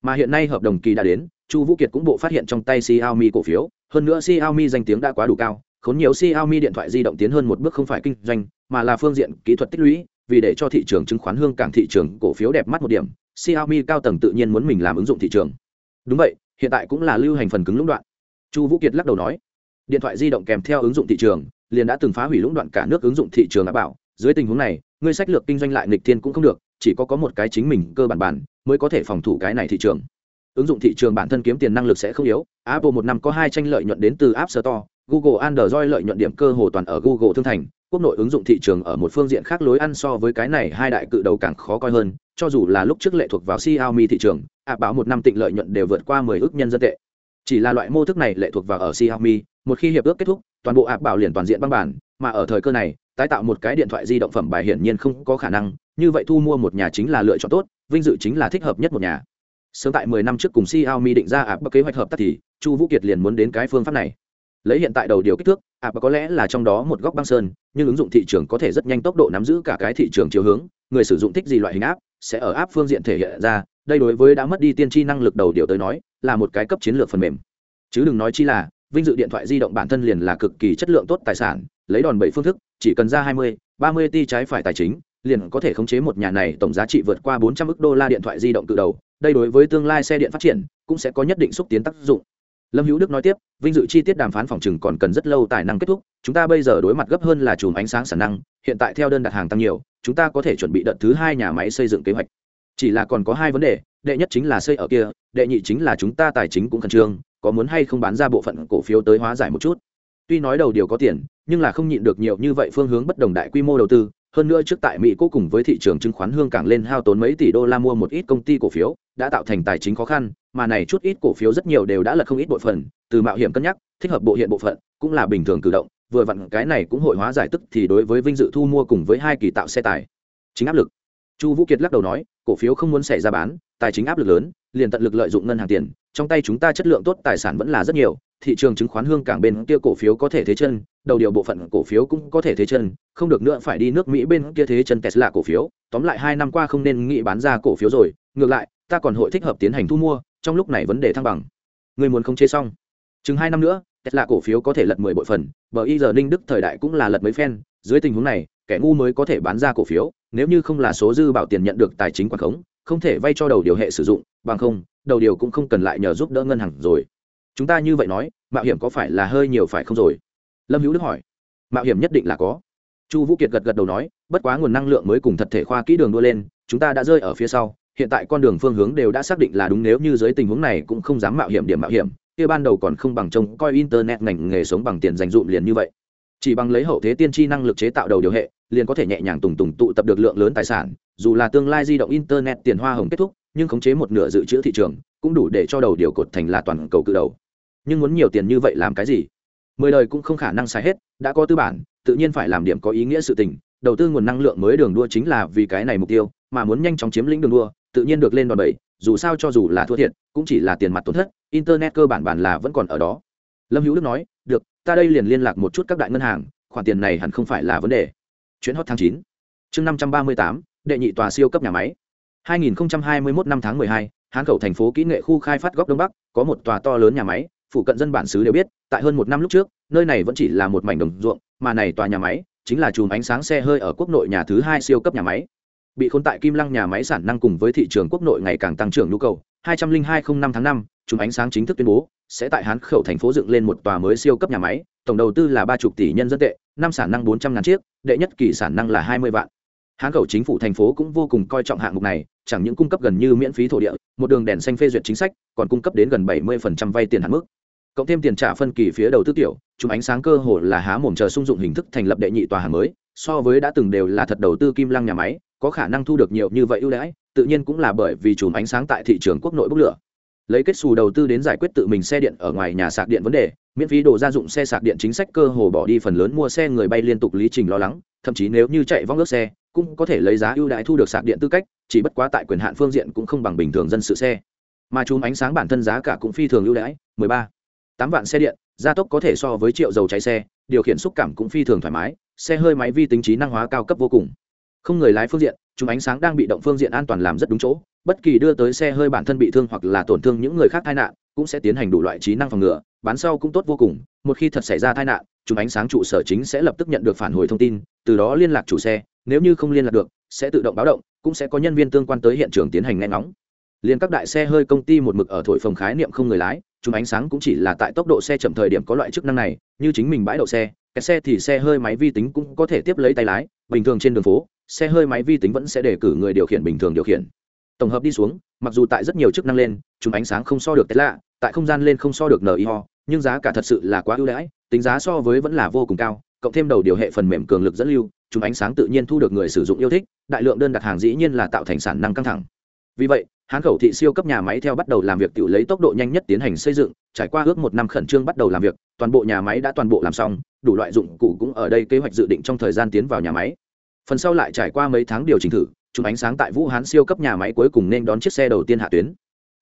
Mà hiện nay hợp đồng kỳ đã đến, chu vũ kiệt cũng bộ phát hiện trong tay xiaomi cổ phiếu, hơn nữa xiaomi danh tiếng đã quá đủ cao khốn nhiều xiaomi điện thoại di động tiến hơn một bước không phải kinh doanh, mà là phương diện kỹ thuật tích lũy, vì để cho thị trường chứng khoán hương cảng thị trường cổ phiếu đẹp mắt một điểm, xiaomi cao tầng tự nhiên muốn mình làm ứng dụng thị trường. Đúng vậy, hiện tại cũng là lưu hành phần cứng lũng đoạn. Chu vũ kiệt lắc đầu nói, điện thoại di động kèm theo ứng dụng thị trường, liền đã từng phá hủy lũng đoạn cả nước ứng dụng thị trường đã bảo, dưới tình huống này, ngươi sách lược kinh doanh lại nghịch thiên cũng không được, chỉ có có một cái chính mình cơ bản bản mới có thể phòng thủ cái này thị trường. Ứng dụng thị trường bản thân kiếm tiền năng lực sẽ không yếu, apple một năm có hai tranh lợi nhuận đến từ app store google android lợi nhuận điểm cơ hồ toàn ở google thương thành, quốc nội ứng dụng thị trường ở một phương diện khác lối ăn so với cái này hai đại cự đầu càng khó coi hơn, cho dù là lúc trước lệ thuộc vào xiaomi thị trường ạ bảo một năm tịnh lợi nhuận đều vượt qua mười ước nhân dân tệ. Chỉ là loại mô thức này lệ thuộc vào ở xiaomi, một khi hiệp ước kết thúc, toàn bộ ạ bảo liền toàn diện băng bản, mà ở thời cơ này, tái tạo một cái điện thoại di động phẩm bài hiển nhiên không có khả năng, như vậy thu mua một nhà chính là lựa chọn tốt, vinh dự chính là thích hợp nhất một nhà. Sớm tại mười năm trước cùng xiaomi định ra áp kế hoạch hợp tác thì, chu vũ kiệt liền muốn đến cái phương pháp này lấy hiện tại đầu điều kích thước áp có lẽ là trong đó một góc băng sơn, nhưng ứng dụng thị trường có thể rất nhanh tốc độ nắm giữ cả cái thị trường chiều hướng. Người sử dụng thích gì loại hình áp sẽ ở áp phương diện thể hiện ra. Đây đối với đã mất đi tiên tri năng lực đầu điều tới nói, là một cái cấp chiến lược phần mềm. Chứ đừng nói chi là, vinh dự điện thoại di động bản thân liền là cực kỳ chất lượng tốt tài sản, lấy đòn bẩy phương thức, chỉ cần ra hai mươi, ba mươi ti trái phải tài chính, liền có thể khống chế một nhà này tổng giá trị vượt qua bốn trăm ức đô la điện thoại di động từ đầu. Đây đối với tương lai xe điện phát triển, cũng sẽ có nhất định xúc tiến tác dụng lâm hữu đức nói tiếp, vinh dự chi tiết đàm phán phòng chừng còn cần rất lâu tài năng kết thúc, chúng ta bây giờ đối mặt gấp hơn là chùm ánh sáng sản năng, hiện tại theo đơn đặt hàng tăng nhiều, chúng ta có thể chuẩn bị đợt thứ hai nhà máy xây dựng kế hoạch. Chỉ là còn có hai vấn đề, đệ nhất chính là xây ở kia, đệ nhị chính là chúng ta tài chính cũng khẩn trương, có muốn hay không bán ra bộ phận cổ phiếu tới hóa giải một chút. Tuy nói đầu điều có tiền, nhưng là không nhịn được nhiều như vậy phương hướng bất đồng đại quy mô đầu tư hơn nữa trước tại mỹ cố cùng với thị trường chứng khoán hương cảng lên hao tốn mấy tỷ đô la mua một ít công ty cổ phiếu, đã tạo thành tài chính khó khăn, mà này chút ít cổ phiếu rất nhiều đều đã là không ít bộ phận, từ mạo hiểm cân nhắc, thích hợp bộ hiện bộ phận, cũng là bình thường cử động, vừa vặn cái này cũng hội hóa giải tức thì đối với vinh dự thu mua cùng với hai kỳ tạo xe tải. Chính áp lực. Chu vũ kiệt lắc đầu nói, cổ phiếu không muốn xảy ra bán, tài chính áp lực lớn, liền tận lực lợi dụng ngân hàng tiền, trong tay chúng ta chất lượng tốt, tài sản vẫn là rất nhiều, thị trường chứng khoán hương cảng bên kia cổ phiếu có thể thế chân đầu điều bộ phận cổ phiếu cũng có thể thế chân, không được nữa phải đi nước mỹ bên kia thế chân tesla cổ phiếu. Tóm lại hai năm qua không nên nghĩ bán ra cổ phiếu rồi, ngược lại, ta còn hội thích hợp tiến hành thu mua, trong lúc này vấn đề thăng bằng. Người muốn không chế xong. Chừng hai năm nữa, tesla cổ phiếu có thể lật mười bội phần, Bởi y giờ ninh đức thời đại cũng là lật mấy phen, dưới tình huống này, kẻ ngu mới có thể bán ra cổ phiếu, nếu như không là số dư bảo tiền nhận được tài chính quản khống, không thể vay cho đầu điều hệ sử dụng, bằng không, đầu điều cũng không cần lại nhờ giúp đỡ ngân hàng rồi. Chúng ta như vậy nói, mạo hiểm có phải là hơi nhiều phải không rồi? Lâm hữu đức hỏi. Mạo hiểm nhất định là có. Chu vũ kiệt gật gật đầu nói, bất quá nguồn năng lượng mới cùng thật thể khoa kỹ đường đua lên, chúng ta đã rơi ở phía sau, hiện tại con đường phương hướng đều đã xác định là đúng, nếu như dưới tình huống này cũng không dám mạo hiểm điểm mạo hiểm, kia ban đầu còn không bằng trông coi internet ngành nghề sống bằng tiền dành dụm liền như vậy. Chỉ bằng lấy hậu thế tiên tri năng lực chế tạo đầu điều hệ, liền có thể nhẹ nhàng tùng tùng tụ tập được lượng lớn tài sản, dù là tương lai di động internet tiền hoa hồng kết thúc, nhưng khống chế một nửa dự trữ thị trường, cũng đủ để cho đầu điều cột thành là toàn cầu cự đầu. Nhưng muốn nhiều tiền như vậy làm cái gì? Mười đời cũng không khả năng xài hết đã có tư bản tự nhiên phải làm điểm có ý nghĩa sự tình đầu tư nguồn năng lượng mới đường đua chính là vì cái này mục tiêu mà muốn nhanh chóng chiếm lĩnh đường đua tự nhiên được lên đòn bẩy dù sao cho dù là thua thiệt cũng chỉ là tiền mặt tổn thất internet cơ bản bản là vẫn còn ở đó. Lâm hữu đức nói được ta đây liền liên lạc một chút các đại ngân hàng khoản tiền này hẳn không phải là vấn đề. Chuyến hot tháng chín chương năm trăm ba mươi tám đệ nhị tòa siêu cấp nhà máy. 2021 năm tháng 12, Hán khẩu thành phố kỹ nghệ khu khai phát góc đông bắc có một tòa to lớn nhà máy phụ cận dân bản xứ đều biết tại hơn một năm lúc trước nơi này vẫn chỉ là một mảnh đồng ruộng mà này tòa nhà máy chính là chùm ánh sáng xe hơi ở quốc nội nhà thứ hai siêu cấp nhà máy. Bị khôn tại kim lăng nhà máy sản năng cùng với thị trường quốc nội ngày càng tăng trưởng nhu cầu 20205 tháng 5, chùm ánh sáng chính thức tuyên bố sẽ tại Hán khẩu thành phố dựng lên một tòa mới siêu cấp nhà máy tổng đầu tư là ba chục tỷ nhân dân tệ năm sản năng 400 ngàn chiếc đệ nhất kỳ sản năng là 20 vạn. Hán khẩu chính phủ thành phố cũng vô cùng coi trọng hạng mục này chẳng những cung cấp gần như miễn phí thổ địa một đường đèn xanh phê duyệt chính sách còn cung cấp đến gần 70% vay tiền hạn mức cộng thêm tiền trả phân kỳ phía đầu tư tiểu, chúng ánh sáng cơ hồ là há mồm chờ sung dụng hình thức thành lập đệ nhị tòa hàng mới, so với đã từng đều là thật đầu tư kim lăng nhà máy, có khả năng thu được nhiều như vậy ưu đãi, tự nhiên cũng là bởi vì chùm ánh sáng tại thị trường quốc nội bốc lửa lấy kết xù đầu tư đến giải quyết tự mình xe điện ở ngoài nhà sạc điện vấn đề, miễn phí đồ gia dụng xe sạc điện chính sách cơ hồ bỏ đi phần lớn mua xe người bay liên tục lý trình lo lắng, thậm chí nếu như chạy vong ước xe, cũng có thể lấy giá ưu đãi thu được sạc điện tư cách, chỉ bất quá tại quyền hạn phương diện cũng không bằng bình thường dân sự xe mà chùm ánh sáng bản thân giá cả cũng phi thường ưu đãi 13 tám vạn xe điện, gia tốc có thể so với triệu dầu cháy xe, điều khiển xúc cảm cũng phi thường thoải mái, xe hơi máy vi tính trí năng hóa cao cấp vô cùng. Không người lái phương diện chùm ánh sáng đang bị động phương diện an toàn làm rất đúng chỗ, bất kỳ đưa tới xe hơi bản thân bị thương hoặc là tổn thương những người khác tai nạn, cũng sẽ tiến hành đủ loại trí năng phòng ngừa, bán sau cũng tốt vô cùng, một khi thật xảy ra tai nạn chùm ánh sáng trụ sở chính sẽ lập tức nhận được phản hồi thông tin, từ đó liên lạc chủ xe, nếu như không liên lạc được, sẽ tự động báo động, cũng sẽ có nhân viên tương quan tới hiện trường tiến hành nghe ngóng. Liên các đại xe hơi công ty một mực ở thổi phồng khái niệm không người lái chúng ánh sáng cũng chỉ là tại tốc độ xe chậm thời điểm có loại chức năng này như chính mình bãi đậu xe cái xe thì xe hơi máy vi tính cũng có thể tiếp lấy tay lái. Bình thường trên đường phố xe hơi máy vi tính vẫn sẽ đề cử người điều khiển bình thường điều khiển. Tổng hợp đi xuống mặc dù tại rất nhiều chức năng lên chúng ánh sáng không so được lạ, tại không gian lên không so được NIO, nhưng giá cả thật sự là quá ưu đãi tính giá so với vẫn là vô cùng cao cộng thêm đầu điều hệ phần mềm cường lực dẫn lưu chúng ánh sáng tự nhiên thu được người sử dụng yêu thích đại lượng đơn đặt hàng dĩ nhiên là tạo thành sản năng căng thẳng. Vì vậy hán khẩu thị siêu cấp nhà máy theo bắt đầu làm việc tự lấy tốc độ nhanh nhất tiến hành xây dựng, trải qua ước một năm khẩn trương bắt đầu làm việc, toàn bộ nhà máy đã toàn bộ làm xong, đủ loại dụng cụ cũng ở đây kế hoạch dự định trong thời gian tiến vào nhà máy. Phần sau lại trải qua mấy tháng điều chỉnh thử, chúng ánh sáng tại vũ hán siêu cấp nhà máy cuối cùng nên đón chiếc xe đầu tiên hạ tuyến.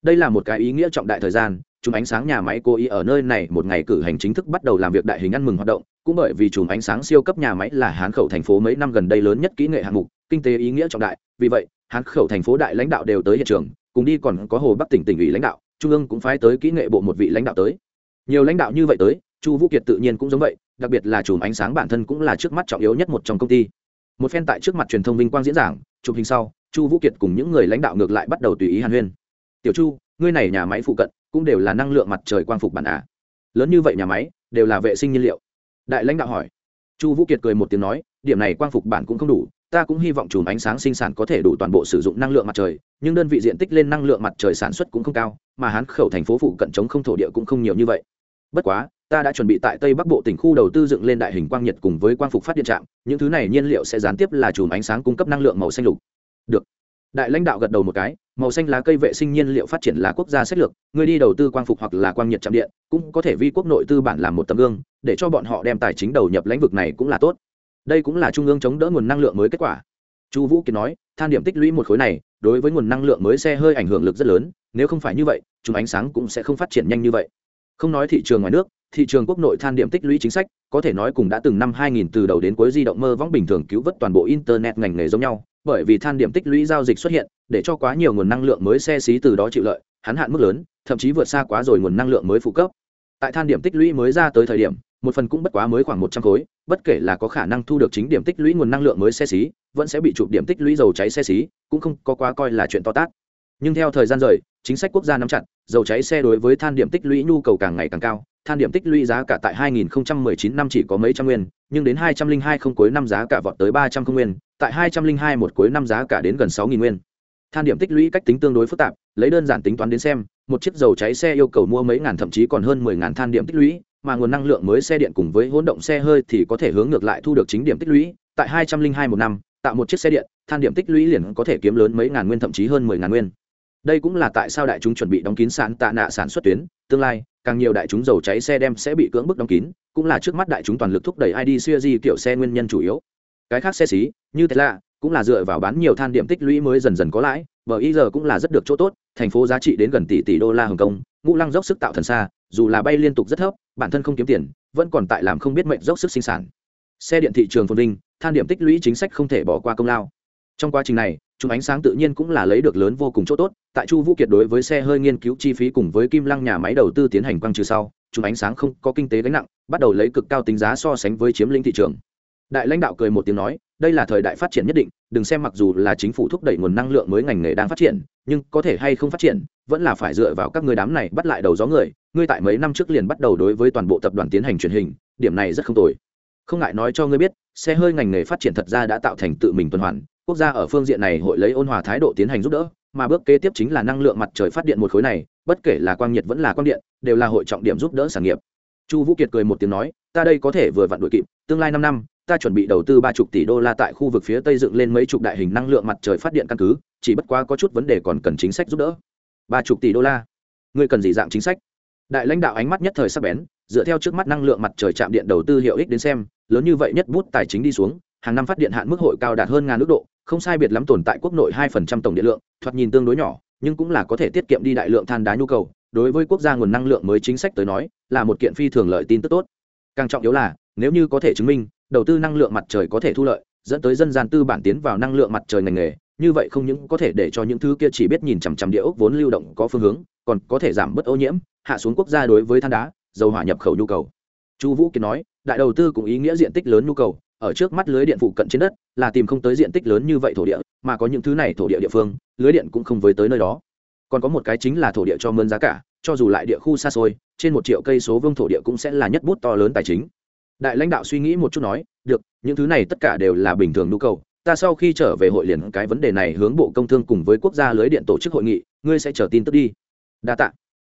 Đây là một cái ý nghĩa trọng đại thời gian, chúng ánh sáng nhà máy cố ý ở nơi này một ngày cử hành chính thức bắt đầu làm việc đại hình ăn mừng hoạt động, cũng bởi vì chùm ánh sáng siêu cấp nhà máy là hán khẩu thành phố mấy năm gần đây lớn nhất kỹ nghệ hạng mục, kinh tế ý nghĩa trọng đại, vì vậy hán khẩu thành phố đại lãnh đạo đều tới hiện trường, cùng đi còn có hồ bắc tỉnh tỉnh ủy lãnh đạo, trung ương cũng phái tới kỹ nghệ bộ một vị lãnh đạo tới. Nhiều lãnh đạo như vậy tới, chu vũ kiệt tự nhiên cũng giống vậy, đặc biệt là chùm ánh sáng bản thân cũng là trước mắt trọng yếu nhất một trong công ty. Một phen tại trước mặt truyền thông vinh quang diễn giảng, chụp hình sau, chu vũ kiệt cùng những người lãnh đạo ngược lại bắt đầu tùy ý hàn huyên. Tiểu chu, ngươi này nhà máy phụ cận cũng đều là năng lượng mặt trời quang phục bản à? Lớn như vậy nhà máy, đều là vệ sinh nhiên liệu. Đại lãnh đạo hỏi. Chu vũ kiệt cười một tiếng nói, điểm này quang phục bản cũng không đủ ta cũng hy vọng chùm ánh sáng sinh sản có thể đủ toàn bộ sử dụng năng lượng mặt trời, nhưng đơn vị diện tích lên năng lượng mặt trời sản xuất cũng không cao, mà hán khẩu thành phố phụ cận chống không thổ địa cũng không nhiều như vậy. Bất quá, ta đã chuẩn bị tại tây bắc bộ tỉnh khu đầu tư dựng lên đại hình quang nhiệt cùng với quang phục phát điện trạm, những thứ này nhiên liệu sẽ gián tiếp là chùm ánh sáng cung cấp năng lượng màu xanh lục. Được. Đại lãnh đạo gật đầu một cái, màu xanh lá cây vệ sinh nhiên liệu phát triển là quốc gia sách lược, người đi đầu tư quang phục hoặc là quang nhiệt trạm điện, cũng có thể vi quốc nội tư bản làm một tấm gương, để cho bọn họ đem tài chính đầu nhập lĩnh vực này cũng là tốt đây cũng là trung ương chống đỡ nguồn năng lượng mới kết quả. Chu vũ kiệt nói, than điểm tích lũy một khối này, đối với nguồn năng lượng mới xe hơi ảnh hưởng lực rất lớn, nếu không phải như vậy, chúng ánh sáng cũng sẽ không phát triển nhanh như vậy. Không nói thị trường ngoài nước, thị trường quốc nội than điểm tích lũy chính sách, có thể nói cùng đã từng năm 2000 từ đầu đến cuối di động mơ võng bình thường cứu vớt toàn bộ internet ngành nghề giống nhau, bởi vì than điểm tích lũy giao dịch xuất hiện, để cho quá nhiều nguồn năng lượng mới xe xí từ đó chịu lợi, hắn hạn mức lớn, thậm chí vượt xa quá rồi nguồn năng lượng mới phụ cấp. Tại than điểm tích lũy mới ra tới thời điểm một phần cũng bất quá mới khoảng một trăm khối, bất kể là có khả năng thu được chính điểm tích lũy nguồn năng lượng mới xe xí, vẫn sẽ bị chụp điểm tích lũy dầu cháy xe xí, cũng không có quá coi là chuyện to tát. Nhưng theo thời gian rời, chính sách quốc gia nắm chặt, dầu cháy xe đối với than điểm tích lũy nhu cầu càng ngày càng cao, than điểm tích lũy giá cả tại 2019 năm chỉ có mấy trăm nguyên, nhưng đến 202 không cuối năm giá cả vọt tới 300 không nguyên, tại 202 một cuối năm giá cả đến gần 6.000 nguyên. Than điểm tích lũy cách tính tương đối phức tạp, lấy đơn giản tính toán đến xem, một chiếc dầu cháy xe yêu cầu mua mấy ngàn thậm chí còn hơn mười ngàn than điểm tích lũy mà nguồn năng lượng mới xe điện cùng với hỗn động xe hơi thì có thể hướng ngược lại thu được chính điểm tích lũy. Tại hai trăm linh hai một năm tạo một chiếc xe điện than điểm tích lũy liền có thể kiếm lớn mấy ngàn nguyên thậm chí hơn mười ngàn nguyên. Đây cũng là tại sao đại chúng chuẩn bị đóng kín sàn tạ nạ sản xuất tuyến. Tương lai càng nhiều đại chúng dầu cháy xe đem sẽ bị cưỡng bức đóng kín cũng là trước mắt đại chúng toàn lực thúc đẩy id siêu di kiểu xe nguyên nhân chủ yếu. Cái khác xe xí như thế lạ, cũng là dựa vào bán nhiều than điểm tích lũy mới dần dần có lãi bởi ý giờ cũng là rất được chỗ tốt thành phố giá trị đến gần tỷ tỷ đô la hồng kông ngũ lăng dốc sức tạo thần xa dù là bay liên tục rất thấp, bản thân không kiếm tiền, vẫn còn tại làm không biết mệnh dốc sức sinh sản. Xe điện thị trường phồn vinh, than điểm tích lũy chính sách không thể bỏ qua công lao. Trong quá trình này, chúng ánh sáng tự nhiên cũng là lấy được lớn vô cùng chỗ tốt, tại chu vũ kiệt đối với xe hơi nghiên cứu chi phí cùng với kim lăng nhà máy đầu tư tiến hành quăng trừ sau, chúng ánh sáng không có kinh tế gánh nặng, bắt đầu lấy cực cao tính giá so sánh với chiếm lĩnh thị trường đại lãnh đạo cười một tiếng nói, đây là thời đại phát triển nhất định, đừng xem mặc dù là chính phủ thúc đẩy nguồn năng lượng mới ngành nghề đang phát triển, nhưng có thể hay không phát triển, vẫn là phải dựa vào các người đám này bắt lại đầu gió người. Ngươi tại mấy năm trước liền bắt đầu đối với toàn bộ tập đoàn tiến hành truyền hình, điểm này rất không tồi. Không ngại nói cho ngươi biết, xe hơi ngành nghề phát triển thật ra đã tạo thành tự mình tuần hoàn, quốc gia ở phương diện này hội lấy ôn hòa thái độ tiến hành giúp đỡ, mà bước kế tiếp chính là năng lượng mặt trời phát điện một khối này, bất kể là quang nhiệt vẫn là quang điện, đều là hội trọng điểm giúp đỡ sản nghiệp. Chu vũ kiệt cười một tiếng nói, ta đây có thể vừa vặn đuổi kịp, tương lai năm năm ta chuẩn bị đầu tư ba chục tỷ đô la tại khu vực phía tây dựng lên mấy chục đại hình năng lượng mặt trời phát điện căn cứ, chỉ bất quá có chút vấn đề còn cần chính sách giúp đỡ. Ba chục tỷ đô la? Ngươi cần gì dạng chính sách? Đại lãnh đạo ánh mắt nhất thời sắc bén, dựa theo trước mắt năng lượng mặt trời chạm điện đầu tư hiệu ích đến xem, lớn như vậy nhất bút tài chính đi xuống, hàng năm phát điện hạn mức hội cao đạt hơn ngàn nước độ, không sai biệt lắm tồn tại quốc nội hai phần trăm tổng điện lượng, thoạt nhìn tương đối nhỏ, nhưng cũng là có thể tiết kiệm đi đại lượng than đá nhu cầu. Đối với quốc gia nguồn năng lượng mới chính sách tới nói, là một kiện phi thường lợi tin tức tốt. Càng trọng yếu là, nếu như có thể chứng minh đầu tư năng lượng mặt trời có thể thu lợi, dẫn tới dân gian tư bản tiến vào năng lượng mặt trời ngành nghề. Như vậy không những có thể để cho những thứ kia chỉ biết nhìn chằm chằm địa ốc vốn lưu động có phương hướng, còn có thể giảm bớt ô nhiễm, hạ xuống quốc gia đối với than đá, dầu hỏa nhập khẩu nhu cầu. Chu vũ kiệt nói, đại đầu tư cũng ý nghĩa diện tích lớn nhu cầu, ở trước mắt lưới điện phụ cận trên đất, là tìm không tới diện tích lớn như vậy thổ địa, mà có những thứ này thổ địa địa phương, lưới điện cũng không với tới nơi đó. Còn có một cái chính là thổ địa cho mơn giá cả, cho dù lại địa khu xa xôi, trên một triệu cây số vương thổ địa cũng sẽ là nhất bút to lớn tài chính đại lãnh đạo suy nghĩ một chút nói được những thứ này tất cả đều là bình thường nhu cầu. Ta sau khi trở về hội liền cái vấn đề này hướng bộ công thương cùng với quốc gia lưới điện tổ chức hội nghị ngươi sẽ chờ tin tức đi. Đa tạ.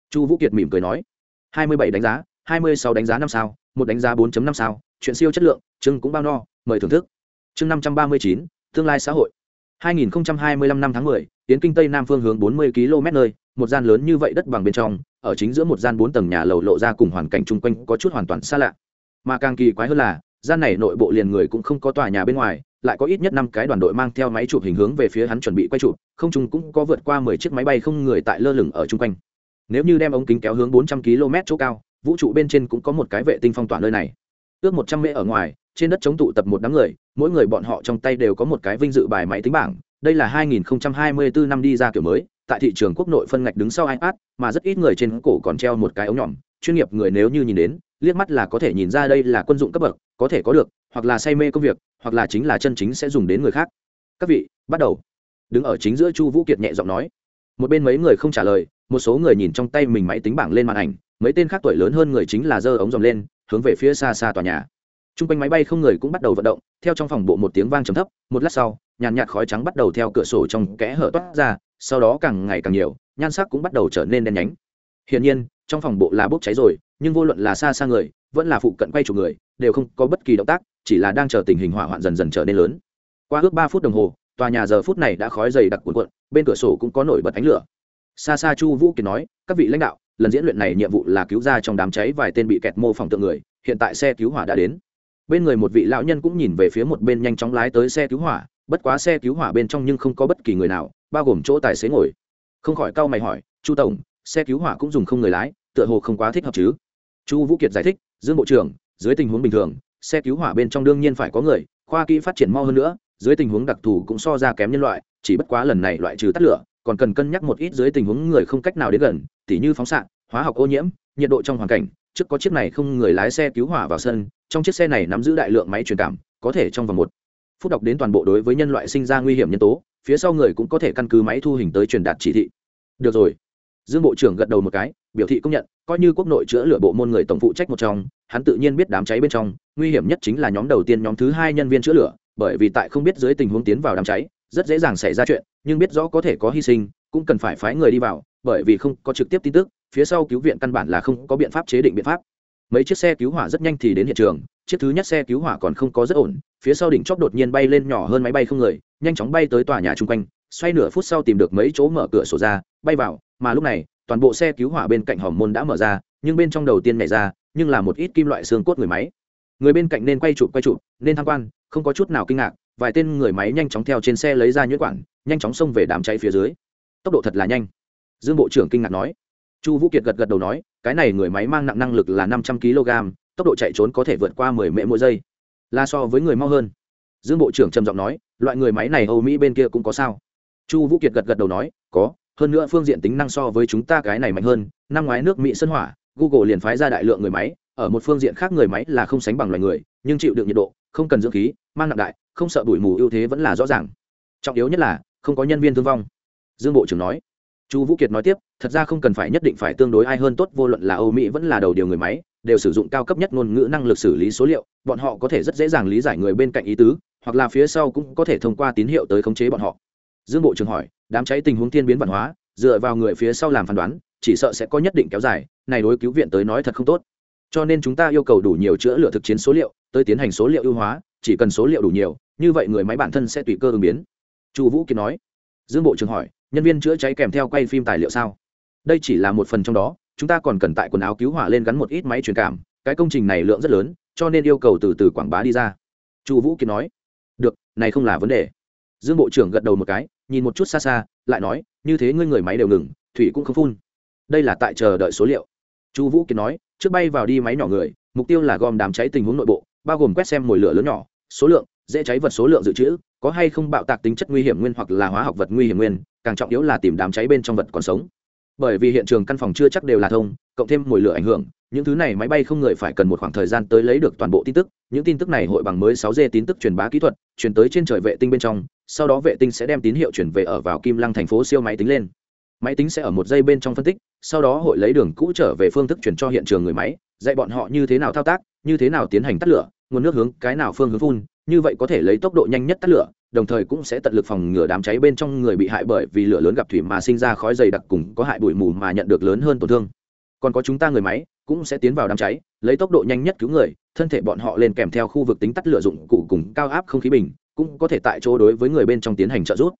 Chu vũ kiệt mỉm cười nói hai mươi bảy đánh giá hai mươi sáu đánh giá năm sao một đánh giá 4 năm sao chuyện siêu chất lượng chưng cũng bao no mời thưởng thức. Chương năm trăm ba mươi chín tương lai xã hội. 2025 năm tháng 10, tiến kinh tây nam phương hướng 40 km nơi một gian lớn như vậy đất bằng bên trong ở chính giữa một gian bốn tầng nhà lầu lộ ra cùng hoàn cảnh chung quanh có chút hoàn toàn xa lạ mà càng kỳ quái hơn là, gian này nội bộ liền người cũng không có tòa nhà bên ngoài, lại có ít nhất năm cái đoàn đội mang theo máy chụp hình hướng về phía hắn chuẩn bị quay chụp, không chung cũng có vượt qua mười chiếc máy bay không người tại lơ lửng ở chung quanh. Nếu như đem ống kính kéo hướng bốn trăm km chỗ cao, vũ trụ bên trên cũng có một cái vệ tinh phong tỏa nơi này. Ước một trăm mễ ở ngoài, trên đất chống tụ tập một đám người, mỗi người bọn họ trong tay đều có một cái vinh dự bài máy tính bảng. Đây là 2024 năm đi ra kiểu mới, tại thị trường quốc nội phân ngạch đứng sau ipad, mà rất ít người trên cổ còn treo một cái ống nhỏm chuyên nghiệp người nếu như nhìn đến liếc mắt là có thể nhìn ra đây là quân dụng cấp bậc, có thể có được, hoặc là say mê công việc, hoặc là chính là chân chính sẽ dùng đến người khác. Các vị, bắt đầu. Đứng ở chính giữa chu vũ kiệt nhẹ giọng nói. Một bên mấy người không trả lời, một số người nhìn trong tay mình máy tính bảng lên màn ảnh, mấy tên khác tuổi lớn hơn người chính là giơ ống dòng lên, hướng về phía xa xa tòa nhà. T r u n g quanh máy bay không người cũng bắt đầu vận động, theo trong phòng bộ một tiếng vang trầm thấp, một lát sau, nhàn nhạt khói trắng bắt đầu theo cửa sổ trong kẽ hở toát ra, sau đó càng ngày càng nhiều, nhan sắc cũng bắt đầu trở nên đen nhánh. Hiển nhiên, trong phòng bộ là bốc cháy rồi nhưng vô luận là xa xa người, vẫn là phụ cận quay chụp người, đều không có bất kỳ động tác, chỉ là đang chờ tình hình hỏa hoạn dần dần trở nên lớn. Qua ước ba phút đồng hồ, tòa nhà giờ phút này đã khói dày đặc cuộn cuộn, bên cửa sổ cũng có nổi bật ánh lửa. Xa xa chu vũ kiệt nói, các vị lãnh đạo, lần diễn luyện này nhiệm vụ là cứu ra trong đám cháy vài tên bị kẹt mô phỏng tượng người, hiện tại xe cứu hỏa đã đến. Bên người một vị lão nhân cũng nhìn về phía một bên nhanh chóng lái tới xe cứu hỏa, bất quá xe cứu hỏa bên trong nhưng không có bất kỳ người nào, bao gồm chỗ tài xế ngồi. Không khỏi cau mày hỏi, chu tổng, xe cứu hỏa cũng dùng không người lái, tựa hồ không quá thích hợp chứ? Chu vũ kiệt giải thích, dương bộ trưởng, dưới tình huống bình thường, xe cứu hỏa bên trong đương nhiên phải có người, khoa kỹ phát triển mau hơn nữa, dưới tình huống đặc thù cũng so ra kém nhân loại, chỉ bất quá lần này loại trừ tắt lửa, còn cần cân nhắc một ít dưới tình huống người không cách nào đến gần, tỉ như phóng xạ, hóa học ô nhiễm, nhiệt độ trong hoàn cảnh, trước có chiếc này không người lái xe cứu hỏa vào sân, trong chiếc xe này nắm giữ đại lượng máy truyền cảm, có thể trong vòng một phút đọc đến toàn bộ đối với nhân loại sinh ra nguy hiểm nhân tố, phía sau người cũng có thể căn cứ máy thu hình tới truyền đạt chỉ thị. Được rồi. Dương bộ trưởng gật đầu một cái, biểu thị công nhận coi như quốc nội chữa lửa bộ môn người tổng phụ trách một trong, hắn tự nhiên biết đám cháy bên trong, nguy hiểm nhất chính là nhóm đầu tiên nhóm thứ hai nhân viên chữa lửa, bởi vì tại không biết dưới tình huống tiến vào đám cháy, rất dễ dàng xảy ra chuyện, nhưng biết rõ có thể có hy sinh, cũng cần phải phái người đi vào, bởi vì không có trực tiếp tin tức, phía sau cứu viện căn bản là không có biện pháp chế định biện pháp. Mấy chiếc xe cứu hỏa rất nhanh thì đến hiện trường, chiếc thứ nhất xe cứu hỏa còn không có rất ổn, phía sau đỉnh chóp đột nhiên bay lên nhỏ hơn máy bay không người, nhanh chóng bay tới tòa nhà chung quanh, xoay nửa phút sau tìm được mấy chỗ mở cửa sổ ra, bay vào, mà lúc này toàn bộ xe cứu hỏa bên cạnh hòm môn đã mở ra, nhưng bên trong đầu tiên nhảy ra, nhưng là một ít kim loại xương cốt người máy. Người bên cạnh nên quay chụp quay chụp, nên tham quan, không có chút nào kinh ngạc, vài tên người máy nhanh chóng theo trên xe lấy ra nhuyễn quản nhanh chóng xông về đám cháy phía dưới. Tốc độ thật là nhanh. Dương bộ trưởng kinh ngạc nói. Chu vũ kiệt gật gật đầu nói, cái này người máy mang nặng năng lực là năm trăm kg, tốc độ chạy trốn có thể vượt qua mười mễ mỗi giây. Là so với người mau hơn. Dương bộ trưởng trầm giọng nói, loại người máy này âu mỹ bên kia cũng có sao? Chu vũ kiệt gật gật đầu nói, có hơn nữa phương diện tính năng so với chúng ta cái này mạnh hơn, năm ngoái nước mỹ sân hỏa, google liền phái ra đại lượng người máy, ở một phương diện khác người máy là không sánh bằng loài người, nhưng chịu được nhiệt độ, không cần dưỡng khí, mang nặng đại, không sợ bụi mù ưu thế vẫn là rõ ràng. Trọng yếu nhất là, không có nhân viên thương vong. Dương bộ trưởng nói. Chu vũ kiệt nói tiếp, thật ra không cần phải nhất định phải tương đối ai hơn tốt, vô luận là âu mỹ vẫn là đầu điều người máy, đều sử dụng cao cấp nhất ngôn ngữ năng lực xử lý số liệu, bọn họ có thể rất dễ dàng lý giải người bên cạnh ý tứ, hoặc là phía sau cũng có thể thông qua tín hiệu tới khống chế bọn họ dương bộ trưởng hỏi, đám cháy tình huống thiên biến văn hóa, dựa vào người phía sau làm phán đoán, chỉ sợ sẽ có nhất định kéo dài, này đối cứu viện tới nói thật không tốt. Cho nên chúng ta yêu cầu đủ nhiều chữa lửa thực chiến số liệu, tới tiến hành số liệu ưu hóa, chỉ cần số liệu đủ nhiều, như vậy người máy bản thân sẽ tùy cơ ứng biến. Chu vũ kiệt nói. Dương bộ trưởng hỏi, nhân viên chữa cháy kèm theo quay phim tài liệu sao? Đây chỉ là một phần trong đó, chúng ta còn cần tại quần áo cứu hỏa lên gắn một ít máy truyền cảm, cái công trình này lượng rất lớn, cho nên yêu cầu từ từ quảng bá đi ra. Chu vũ kiệt nói. Được, này không là vấn đề. Dương bộ trưởng gật đầu một cái nhìn một chút xa xa, lại nói, như thế ngươi người máy đều ngừng, thủy cũng không phun. Đây là tại chờ đợi số liệu. Chu vũ kiệt nói, trước bay vào đi máy nhỏ người, mục tiêu là gom đám cháy tình huống nội bộ, bao gồm quét xem mồi lửa lớn nhỏ, số lượng, dễ cháy vật số lượng dự trữ, có hay không bạo tạc tính chất nguy hiểm nguyên hoặc là hóa học vật nguy hiểm nguyên, càng trọng yếu là tìm đám cháy bên trong vật còn sống. Bởi vì hiện trường căn phòng chưa chắc đều là thông, cộng thêm mồi lửa ảnh hưởng, những thứ này máy bay không người phải cần một khoảng thời gian tới lấy được toàn bộ tin tức, những tin tức này hội bằng mới 6 g tin tức truyền bá kỹ thuật, truyền tới trên trời vệ tinh bên trong sau đó vệ tinh sẽ đem tín hiệu chuyển về ở vào kim lăng thành phố siêu máy tính lên. Máy tính sẽ ở một giây bên trong phân tích, sau đó hội lấy đường cũ trở về phương thức chuyển cho hiện trường người máy, dạy bọn họ như thế nào thao tác, như thế nào tiến hành tắt lửa, nguồn nước hướng cái nào phương hướng phun, như vậy có thể lấy tốc độ nhanh nhất tắt lửa, đồng thời cũng sẽ tận lực phòng ngừa đám cháy bên trong người bị hại bởi vì lửa lớn gặp thủy mà sinh ra khói dày đặc cùng có hại bụi mù mà nhận được lớn hơn tổn thương. Còn có chúng ta người máy cũng sẽ tiến vào đám cháy, lấy tốc độ nhanh nhất cứu người, thân thể bọn họ lên kèm theo khu vực tính tắt lửa dụng cụ cùng cao áp không khí bình cũng có thể tại chỗ đối với người bên trong tiến hành trợ giúp.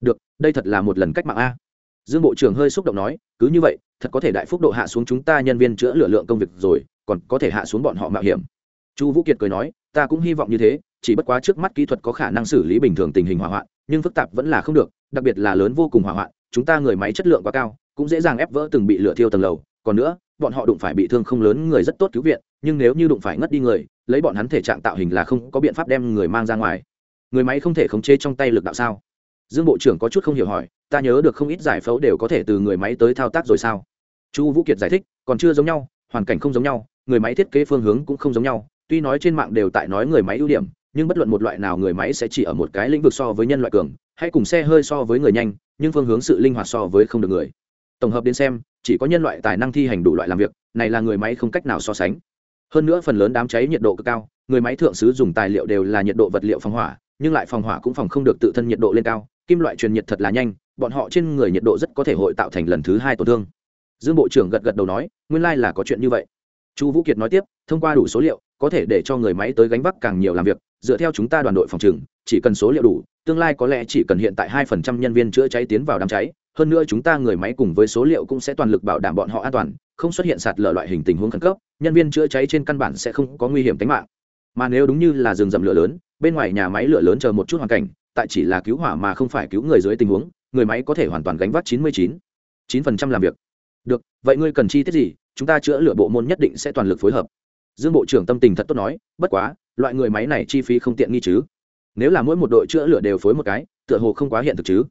Được, đây thật là một lần cách mạng a. Dương bộ trưởng hơi xúc động nói, cứ như vậy, thật có thể đại phúc độ hạ xuống chúng ta nhân viên chữa lửa lượng công việc rồi, còn có thể hạ xuống bọn họ mạo hiểm. Chu vũ kiệt cười nói, ta cũng hy vọng như thế, chỉ bất quá trước mắt kỹ thuật có khả năng xử lý bình thường tình hình hỏa hoạn, nhưng phức tạp vẫn là không được, đặc biệt là lớn vô cùng hỏa hoạn, chúng ta người máy chất lượng quá cao, cũng dễ dàng ép vỡ từng bị lửa thiêu tầng lầu. Còn nữa, bọn họ đụng phải bị thương không lớn người rất tốt cứu viện, nhưng nếu như đụng phải ngất đi người, lấy bọn hắn thể trạng tạo hình là không có biện pháp đem người mang ra ngoài người máy không thể khống chế trong tay lực đạo sao? Dương bộ trưởng có chút không hiểu hỏi, ta nhớ được không ít giải phẫu đều có thể từ người máy tới thao tác rồi sao? Chu vũ kiệt giải thích, còn chưa giống nhau, hoàn cảnh không giống nhau, người máy thiết kế phương hướng cũng không giống nhau, tuy nói trên mạng đều tại nói người máy ưu điểm, nhưng bất luận một loại nào người máy sẽ chỉ ở một cái lĩnh vực so với nhân loại cường, hay cùng xe hơi so với người nhanh, nhưng phương hướng sự linh hoạt so với không được người. Tổng hợp đến xem, chỉ có nhân loại tài năng thi hành đủ loại làm việc, này là người máy không cách nào so sánh. Hơn nữa phần lớn đám cháy nhiệt độ cực cao, người máy thượng sứ dùng tài liệu đều là nhiệt độ vật liệu phong hỏa nhưng lại phòng hỏa cũng phòng không được tự thân nhiệt độ lên cao, kim loại truyền nhiệt thật là nhanh, bọn họ trên người nhiệt độ rất có thể hội tạo thành lần thứ hai tổn thương. Dương bộ trưởng gật gật đầu nói, nguyên lai là có chuyện như vậy. Chu vũ kiệt nói tiếp, thông qua đủ số liệu, có thể để cho người máy tới gánh vác càng nhiều làm việc, dựa theo chúng ta đoàn đội phòng trừng, chỉ cần số liệu đủ, tương lai có lẽ chỉ cần hiện tại hai phần trăm nhân viên chữa cháy tiến vào đám cháy, hơn nữa chúng ta người máy cùng với số liệu cũng sẽ toàn lực bảo đảm bọn họ an toàn, không xuất hiện sạt lở loại hình tình huống khẩn cấp, nhân viên chữa cháy trên căn bản sẽ không có nguy hiểm tính mạng mà nếu đúng như là rừng rậm lửa lớn, bên ngoài nhà máy lửa lớn chờ một chút hoàn cảnh, tại chỉ là cứu hỏa mà không phải cứu người dưới tình huống, người máy có thể hoàn toàn gánh vác chín mươi chín chín phần trăm làm việc. Được, vậy ngươi cần chi tiết gì? Chúng ta chữa lửa bộ môn nhất định sẽ toàn lực phối hợp. Dương bộ trưởng tâm tình thật tốt nói, bất quá, loại người máy này chi phí không tiện nghi chứ. Nếu là mỗi một đội chữa lửa đều phối một cái, tựa hồ không quá hiện thực chứ.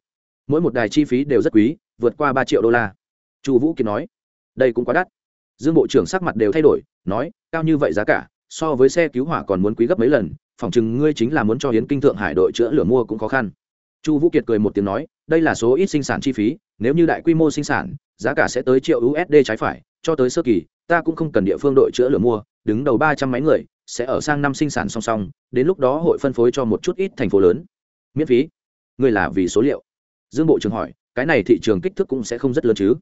Mỗi một đài chi phí đều rất quý, vượt qua ba triệu đô la. Chu vũ kiệt nói, đây cũng quá đắt. Dương bộ trưởng sắc mặt đều thay đổi, nói, cao như vậy giá cả so với xe cứu hỏa còn muốn quý gấp mấy lần phỏng chừng ngươi chính là muốn cho hiến kinh thượng hải đội chữa lửa mua cũng khó khăn. Chu vũ kiệt cười một tiếng nói, đây là số ít sinh sản chi phí, nếu như đại quy mô sinh sản, giá cả sẽ tới triệu usd trái phải, cho tới sơ kỳ, ta cũng không cần địa phương đội chữa lửa mua, đứng đầu ba trăm máy người, sẽ ở sang năm sinh sản song song, đến lúc đó hội phân phối cho một chút ít thành phố lớn. Miễn phí. Ngươi là vì số liệu. Dương bộ trưởng hỏi, cái này thị trường kích thước cũng sẽ không rất lớn chứ?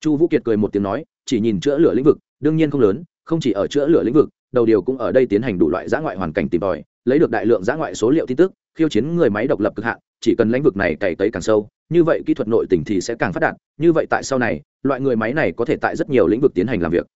Chu vũ kiệt cười một tiếng nói, chỉ nhìn chữa lửa lĩnh vực, đương nhiên không lớn, không chỉ ở chữa lửa lĩnh vực đầu điều cũng ở đây tiến hành đủ loại giã ngoại hoàn cảnh tìm tòi, lấy được đại lượng giã ngoại số liệu tin tức, khiêu chiến người máy độc lập cực hạn, chỉ cần lĩnh vực này cày tới càng sâu, như vậy kỹ thuật nội tỉnh thì sẽ càng phát đạt, như vậy tại sau này, loại người máy này có thể tại rất nhiều lĩnh vực tiến hành làm việc.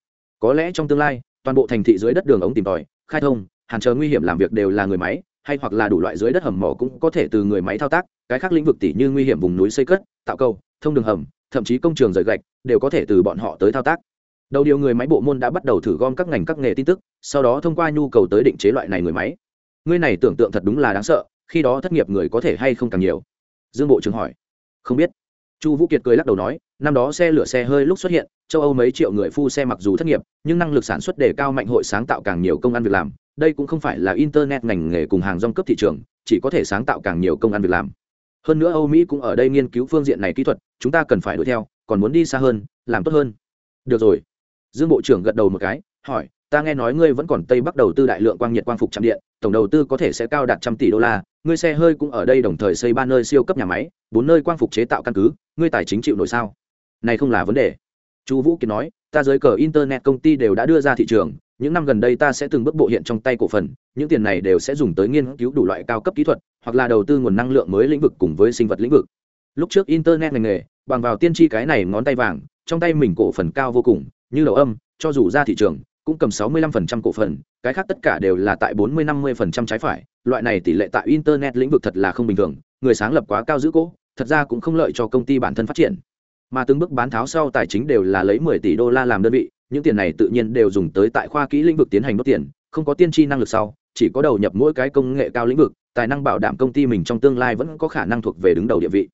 Có lẽ trong tương lai, toàn bộ thành thị dưới đất đường ống tìm tòi, khai thông, hàn chờ nguy hiểm làm việc đều là người máy, hay hoặc là đủ loại dưới đất hầm mỏ cũng có thể từ người máy thao tác, cái khác lĩnh vực tỷ như nguy hiểm vùng núi xây cất, tạo cầu thông đường hầm, thậm chí công trường rời gạch, đều có thể từ bọn họ tới thao tác đầu điều người máy bộ môn đã bắt đầu thử gom các ngành các nghề tin tức, sau đó thông qua nhu cầu tới định chế loại này người máy. Ngươi này tưởng tượng thật đúng là đáng sợ, khi đó thất nghiệp người có thể hay không càng nhiều? Dương bộ trưởng hỏi. Không biết. Chu vũ kiệt cười lắc đầu nói, năm đó xe lửa xe hơi lúc xuất hiện, châu âu mấy triệu người phu xe mặc dù thất nghiệp, nhưng năng lực sản xuất đề cao mạnh hội sáng tạo càng nhiều công ăn việc làm. Đây cũng không phải là internet ngành nghề cùng hàng rong cấp thị trường, chỉ có thể sáng tạo càng nhiều công ăn việc làm. Hơn nữa âu mỹ cũng ở đây nghiên cứu phương diện này kỹ thuật, chúng ta cần phải đuổi theo, còn muốn đi xa hơn, làm tốt hơn. Được rồi dương bộ trưởng gật đầu một cái, hỏi, ta nghe nói ngươi vẫn còn tây bắc đầu tư đại lượng quang nhiệt quang phục trạm điện, tổng đầu tư có thể sẽ cao đạt trăm tỷ đô la, ngươi xe hơi cũng ở đây đồng thời xây ba nơi siêu cấp nhà máy, bốn nơi quang phục chế tạo căn cứ, ngươi tài chính chịu nổi sao? Này không là vấn đề. Chu vũ kiệt nói, ta dưới cờ internet công ty đều đã đưa ra thị trường, những năm gần đây ta sẽ từng bước bộ hiện trong tay cổ phần, những tiền này đều sẽ dùng tới nghiên cứu đủ loại cao cấp kỹ thuật, hoặc là đầu tư nguồn năng lượng mới lĩnh vực cùng với sinh vật lĩnh vực. Lúc trước internet ngành nghề, bằng vào tiên tri cái này ngón tay vàng, trong tay mình cổ phần cao vô cùng như đầu âm cho dù ra thị trường cũng cầm 65% cổ phần, cái khác tất cả đều là tại 40-50% trái phải, loại này tỷ lệ tại internet lĩnh vực thật là không bình thường, người sáng lập quá cao giữ cố, thật ra cũng không lợi cho công ty bản thân phát triển. Mà từng bước bán tháo sau tài chính đều là lấy 10 tỷ đô la làm đơn vị, những tiền này tự nhiên đều dùng tới tại khoa kỹ lĩnh vực tiến hành đốt tiền, không có tiên tri năng lực sau, chỉ có đầu nhập mỗi cái công nghệ cao lĩnh vực, tài năng bảo đảm công ty mình trong tương lai vẫn có khả năng thuộc về đứng đầu địa vị.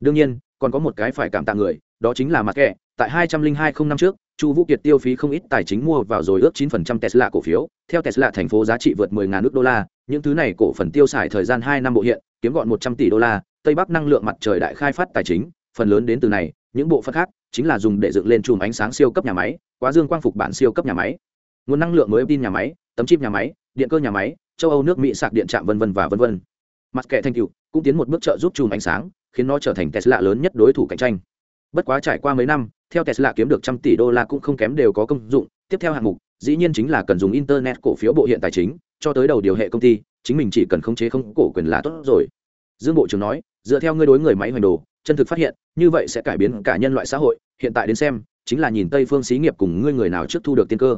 Đương nhiên, còn có một cái phải cảm tạ người, đó chính là mặt kệ, tại 202 năm trước, Chu Vũ Kiệt tiêu phí không ít tài chính mua vào rồi ước 9% Tesla cổ phiếu, theo Tesla thành phố giá trị vượt 10.000 nước đô la, những thứ này cổ phần tiêu xài thời gian 2 năm bộ hiện, kiếm gọn 100 tỷ đô la, Tây Bắc năng lượng mặt trời đại khai phát tài chính, phần lớn đến từ này, những bộ phận khác chính là dùng để dựng lên chùm ánh sáng siêu cấp nhà máy, quá dương quang phục bản siêu cấp nhà máy. Nguồn năng lượng mới tin nhà máy, tấm chip nhà máy, điện cơ nhà máy, châu Âu nước Mỹ sạc điện trạm vân vân và vân vân. Mặt kệ thành tựu cũng tiến một bước trợ giúp chùm ánh sáng, khiến nó trở thành Tesla lớn nhất đối thủ cạnh tranh. Bất quá trải qua mấy năm, theo Tesla kiếm được trăm tỷ đô la cũng không kém đều có công dụng, tiếp theo hạng mục, dĩ nhiên chính là cần dùng internet cổ phiếu bộ hiện tài chính, cho tới đầu điều hệ công ty, chính mình chỉ cần khống chế không cổ quyền là tốt rồi. Dương bộ trưởng nói, dựa theo ngươi đối người máy hoành đồ, chân thực phát hiện, như vậy sẽ cải biến cả nhân loại xã hội, hiện tại đến xem, chính là nhìn Tây Phương xí nghiệp cùng ngươi người nào trước thu được tiên cơ.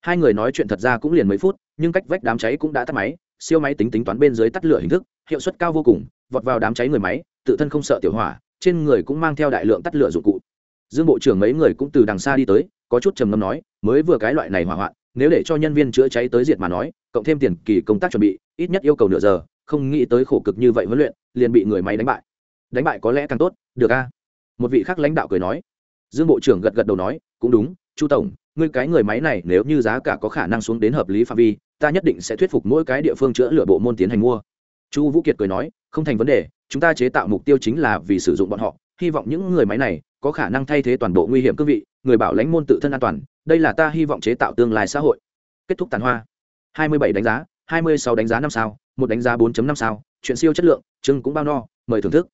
Hai người nói chuyện thật ra cũng liền mấy phút, nhưng cách vách đám cháy cũng đã tắt máy, siêu máy tính tính toán bên dưới tắt lửa hình thức, hiệu suất cao vô cùng, vọt vào đám cháy người máy, tự thân không sợ tiểu hỏa, trên người cũng mang theo đại lượng tắt lửa dụng cụ. Dương bộ trưởng mấy người cũng từ đằng xa đi tới, có chút trầm ngâm nói, mới vừa cái loại này hỏa hoạn, nếu để cho nhân viên chữa cháy tới diệt mà nói, cộng thêm tiền kỳ công tác chuẩn bị, ít nhất yêu cầu nửa giờ, không nghĩ tới khổ cực như vậy huấn luyện, liền bị người máy đánh bại. Đánh bại có lẽ càng tốt, được a. Một vị khác lãnh đạo cười nói. Dương bộ trưởng gật gật đầu nói, cũng đúng, chu tổng, ngươi cái người máy này nếu như giá cả có khả năng xuống đến hợp lý phạm vi, ta nhất định sẽ thuyết phục mỗi cái địa phương chữa lửa bộ môn tiến hành mua. Chu vũ kiệt cười nói, không thành vấn đề chúng ta chế tạo mục tiêu chính là vì sử dụng bọn họ, hy vọng những người máy này có khả năng thay thế toàn bộ nguy hiểm cương vị, người bảo lãnh môn tự thân an toàn, đây là ta hy vọng chế tạo tương lai xã hội. Kết thúc tàn hoa. 27 đánh giá 26 đánh giá năm sao, một đánh giá 4 năm sao, chuyện siêu chất lượng chưng cũng bao no, mời thưởng thức.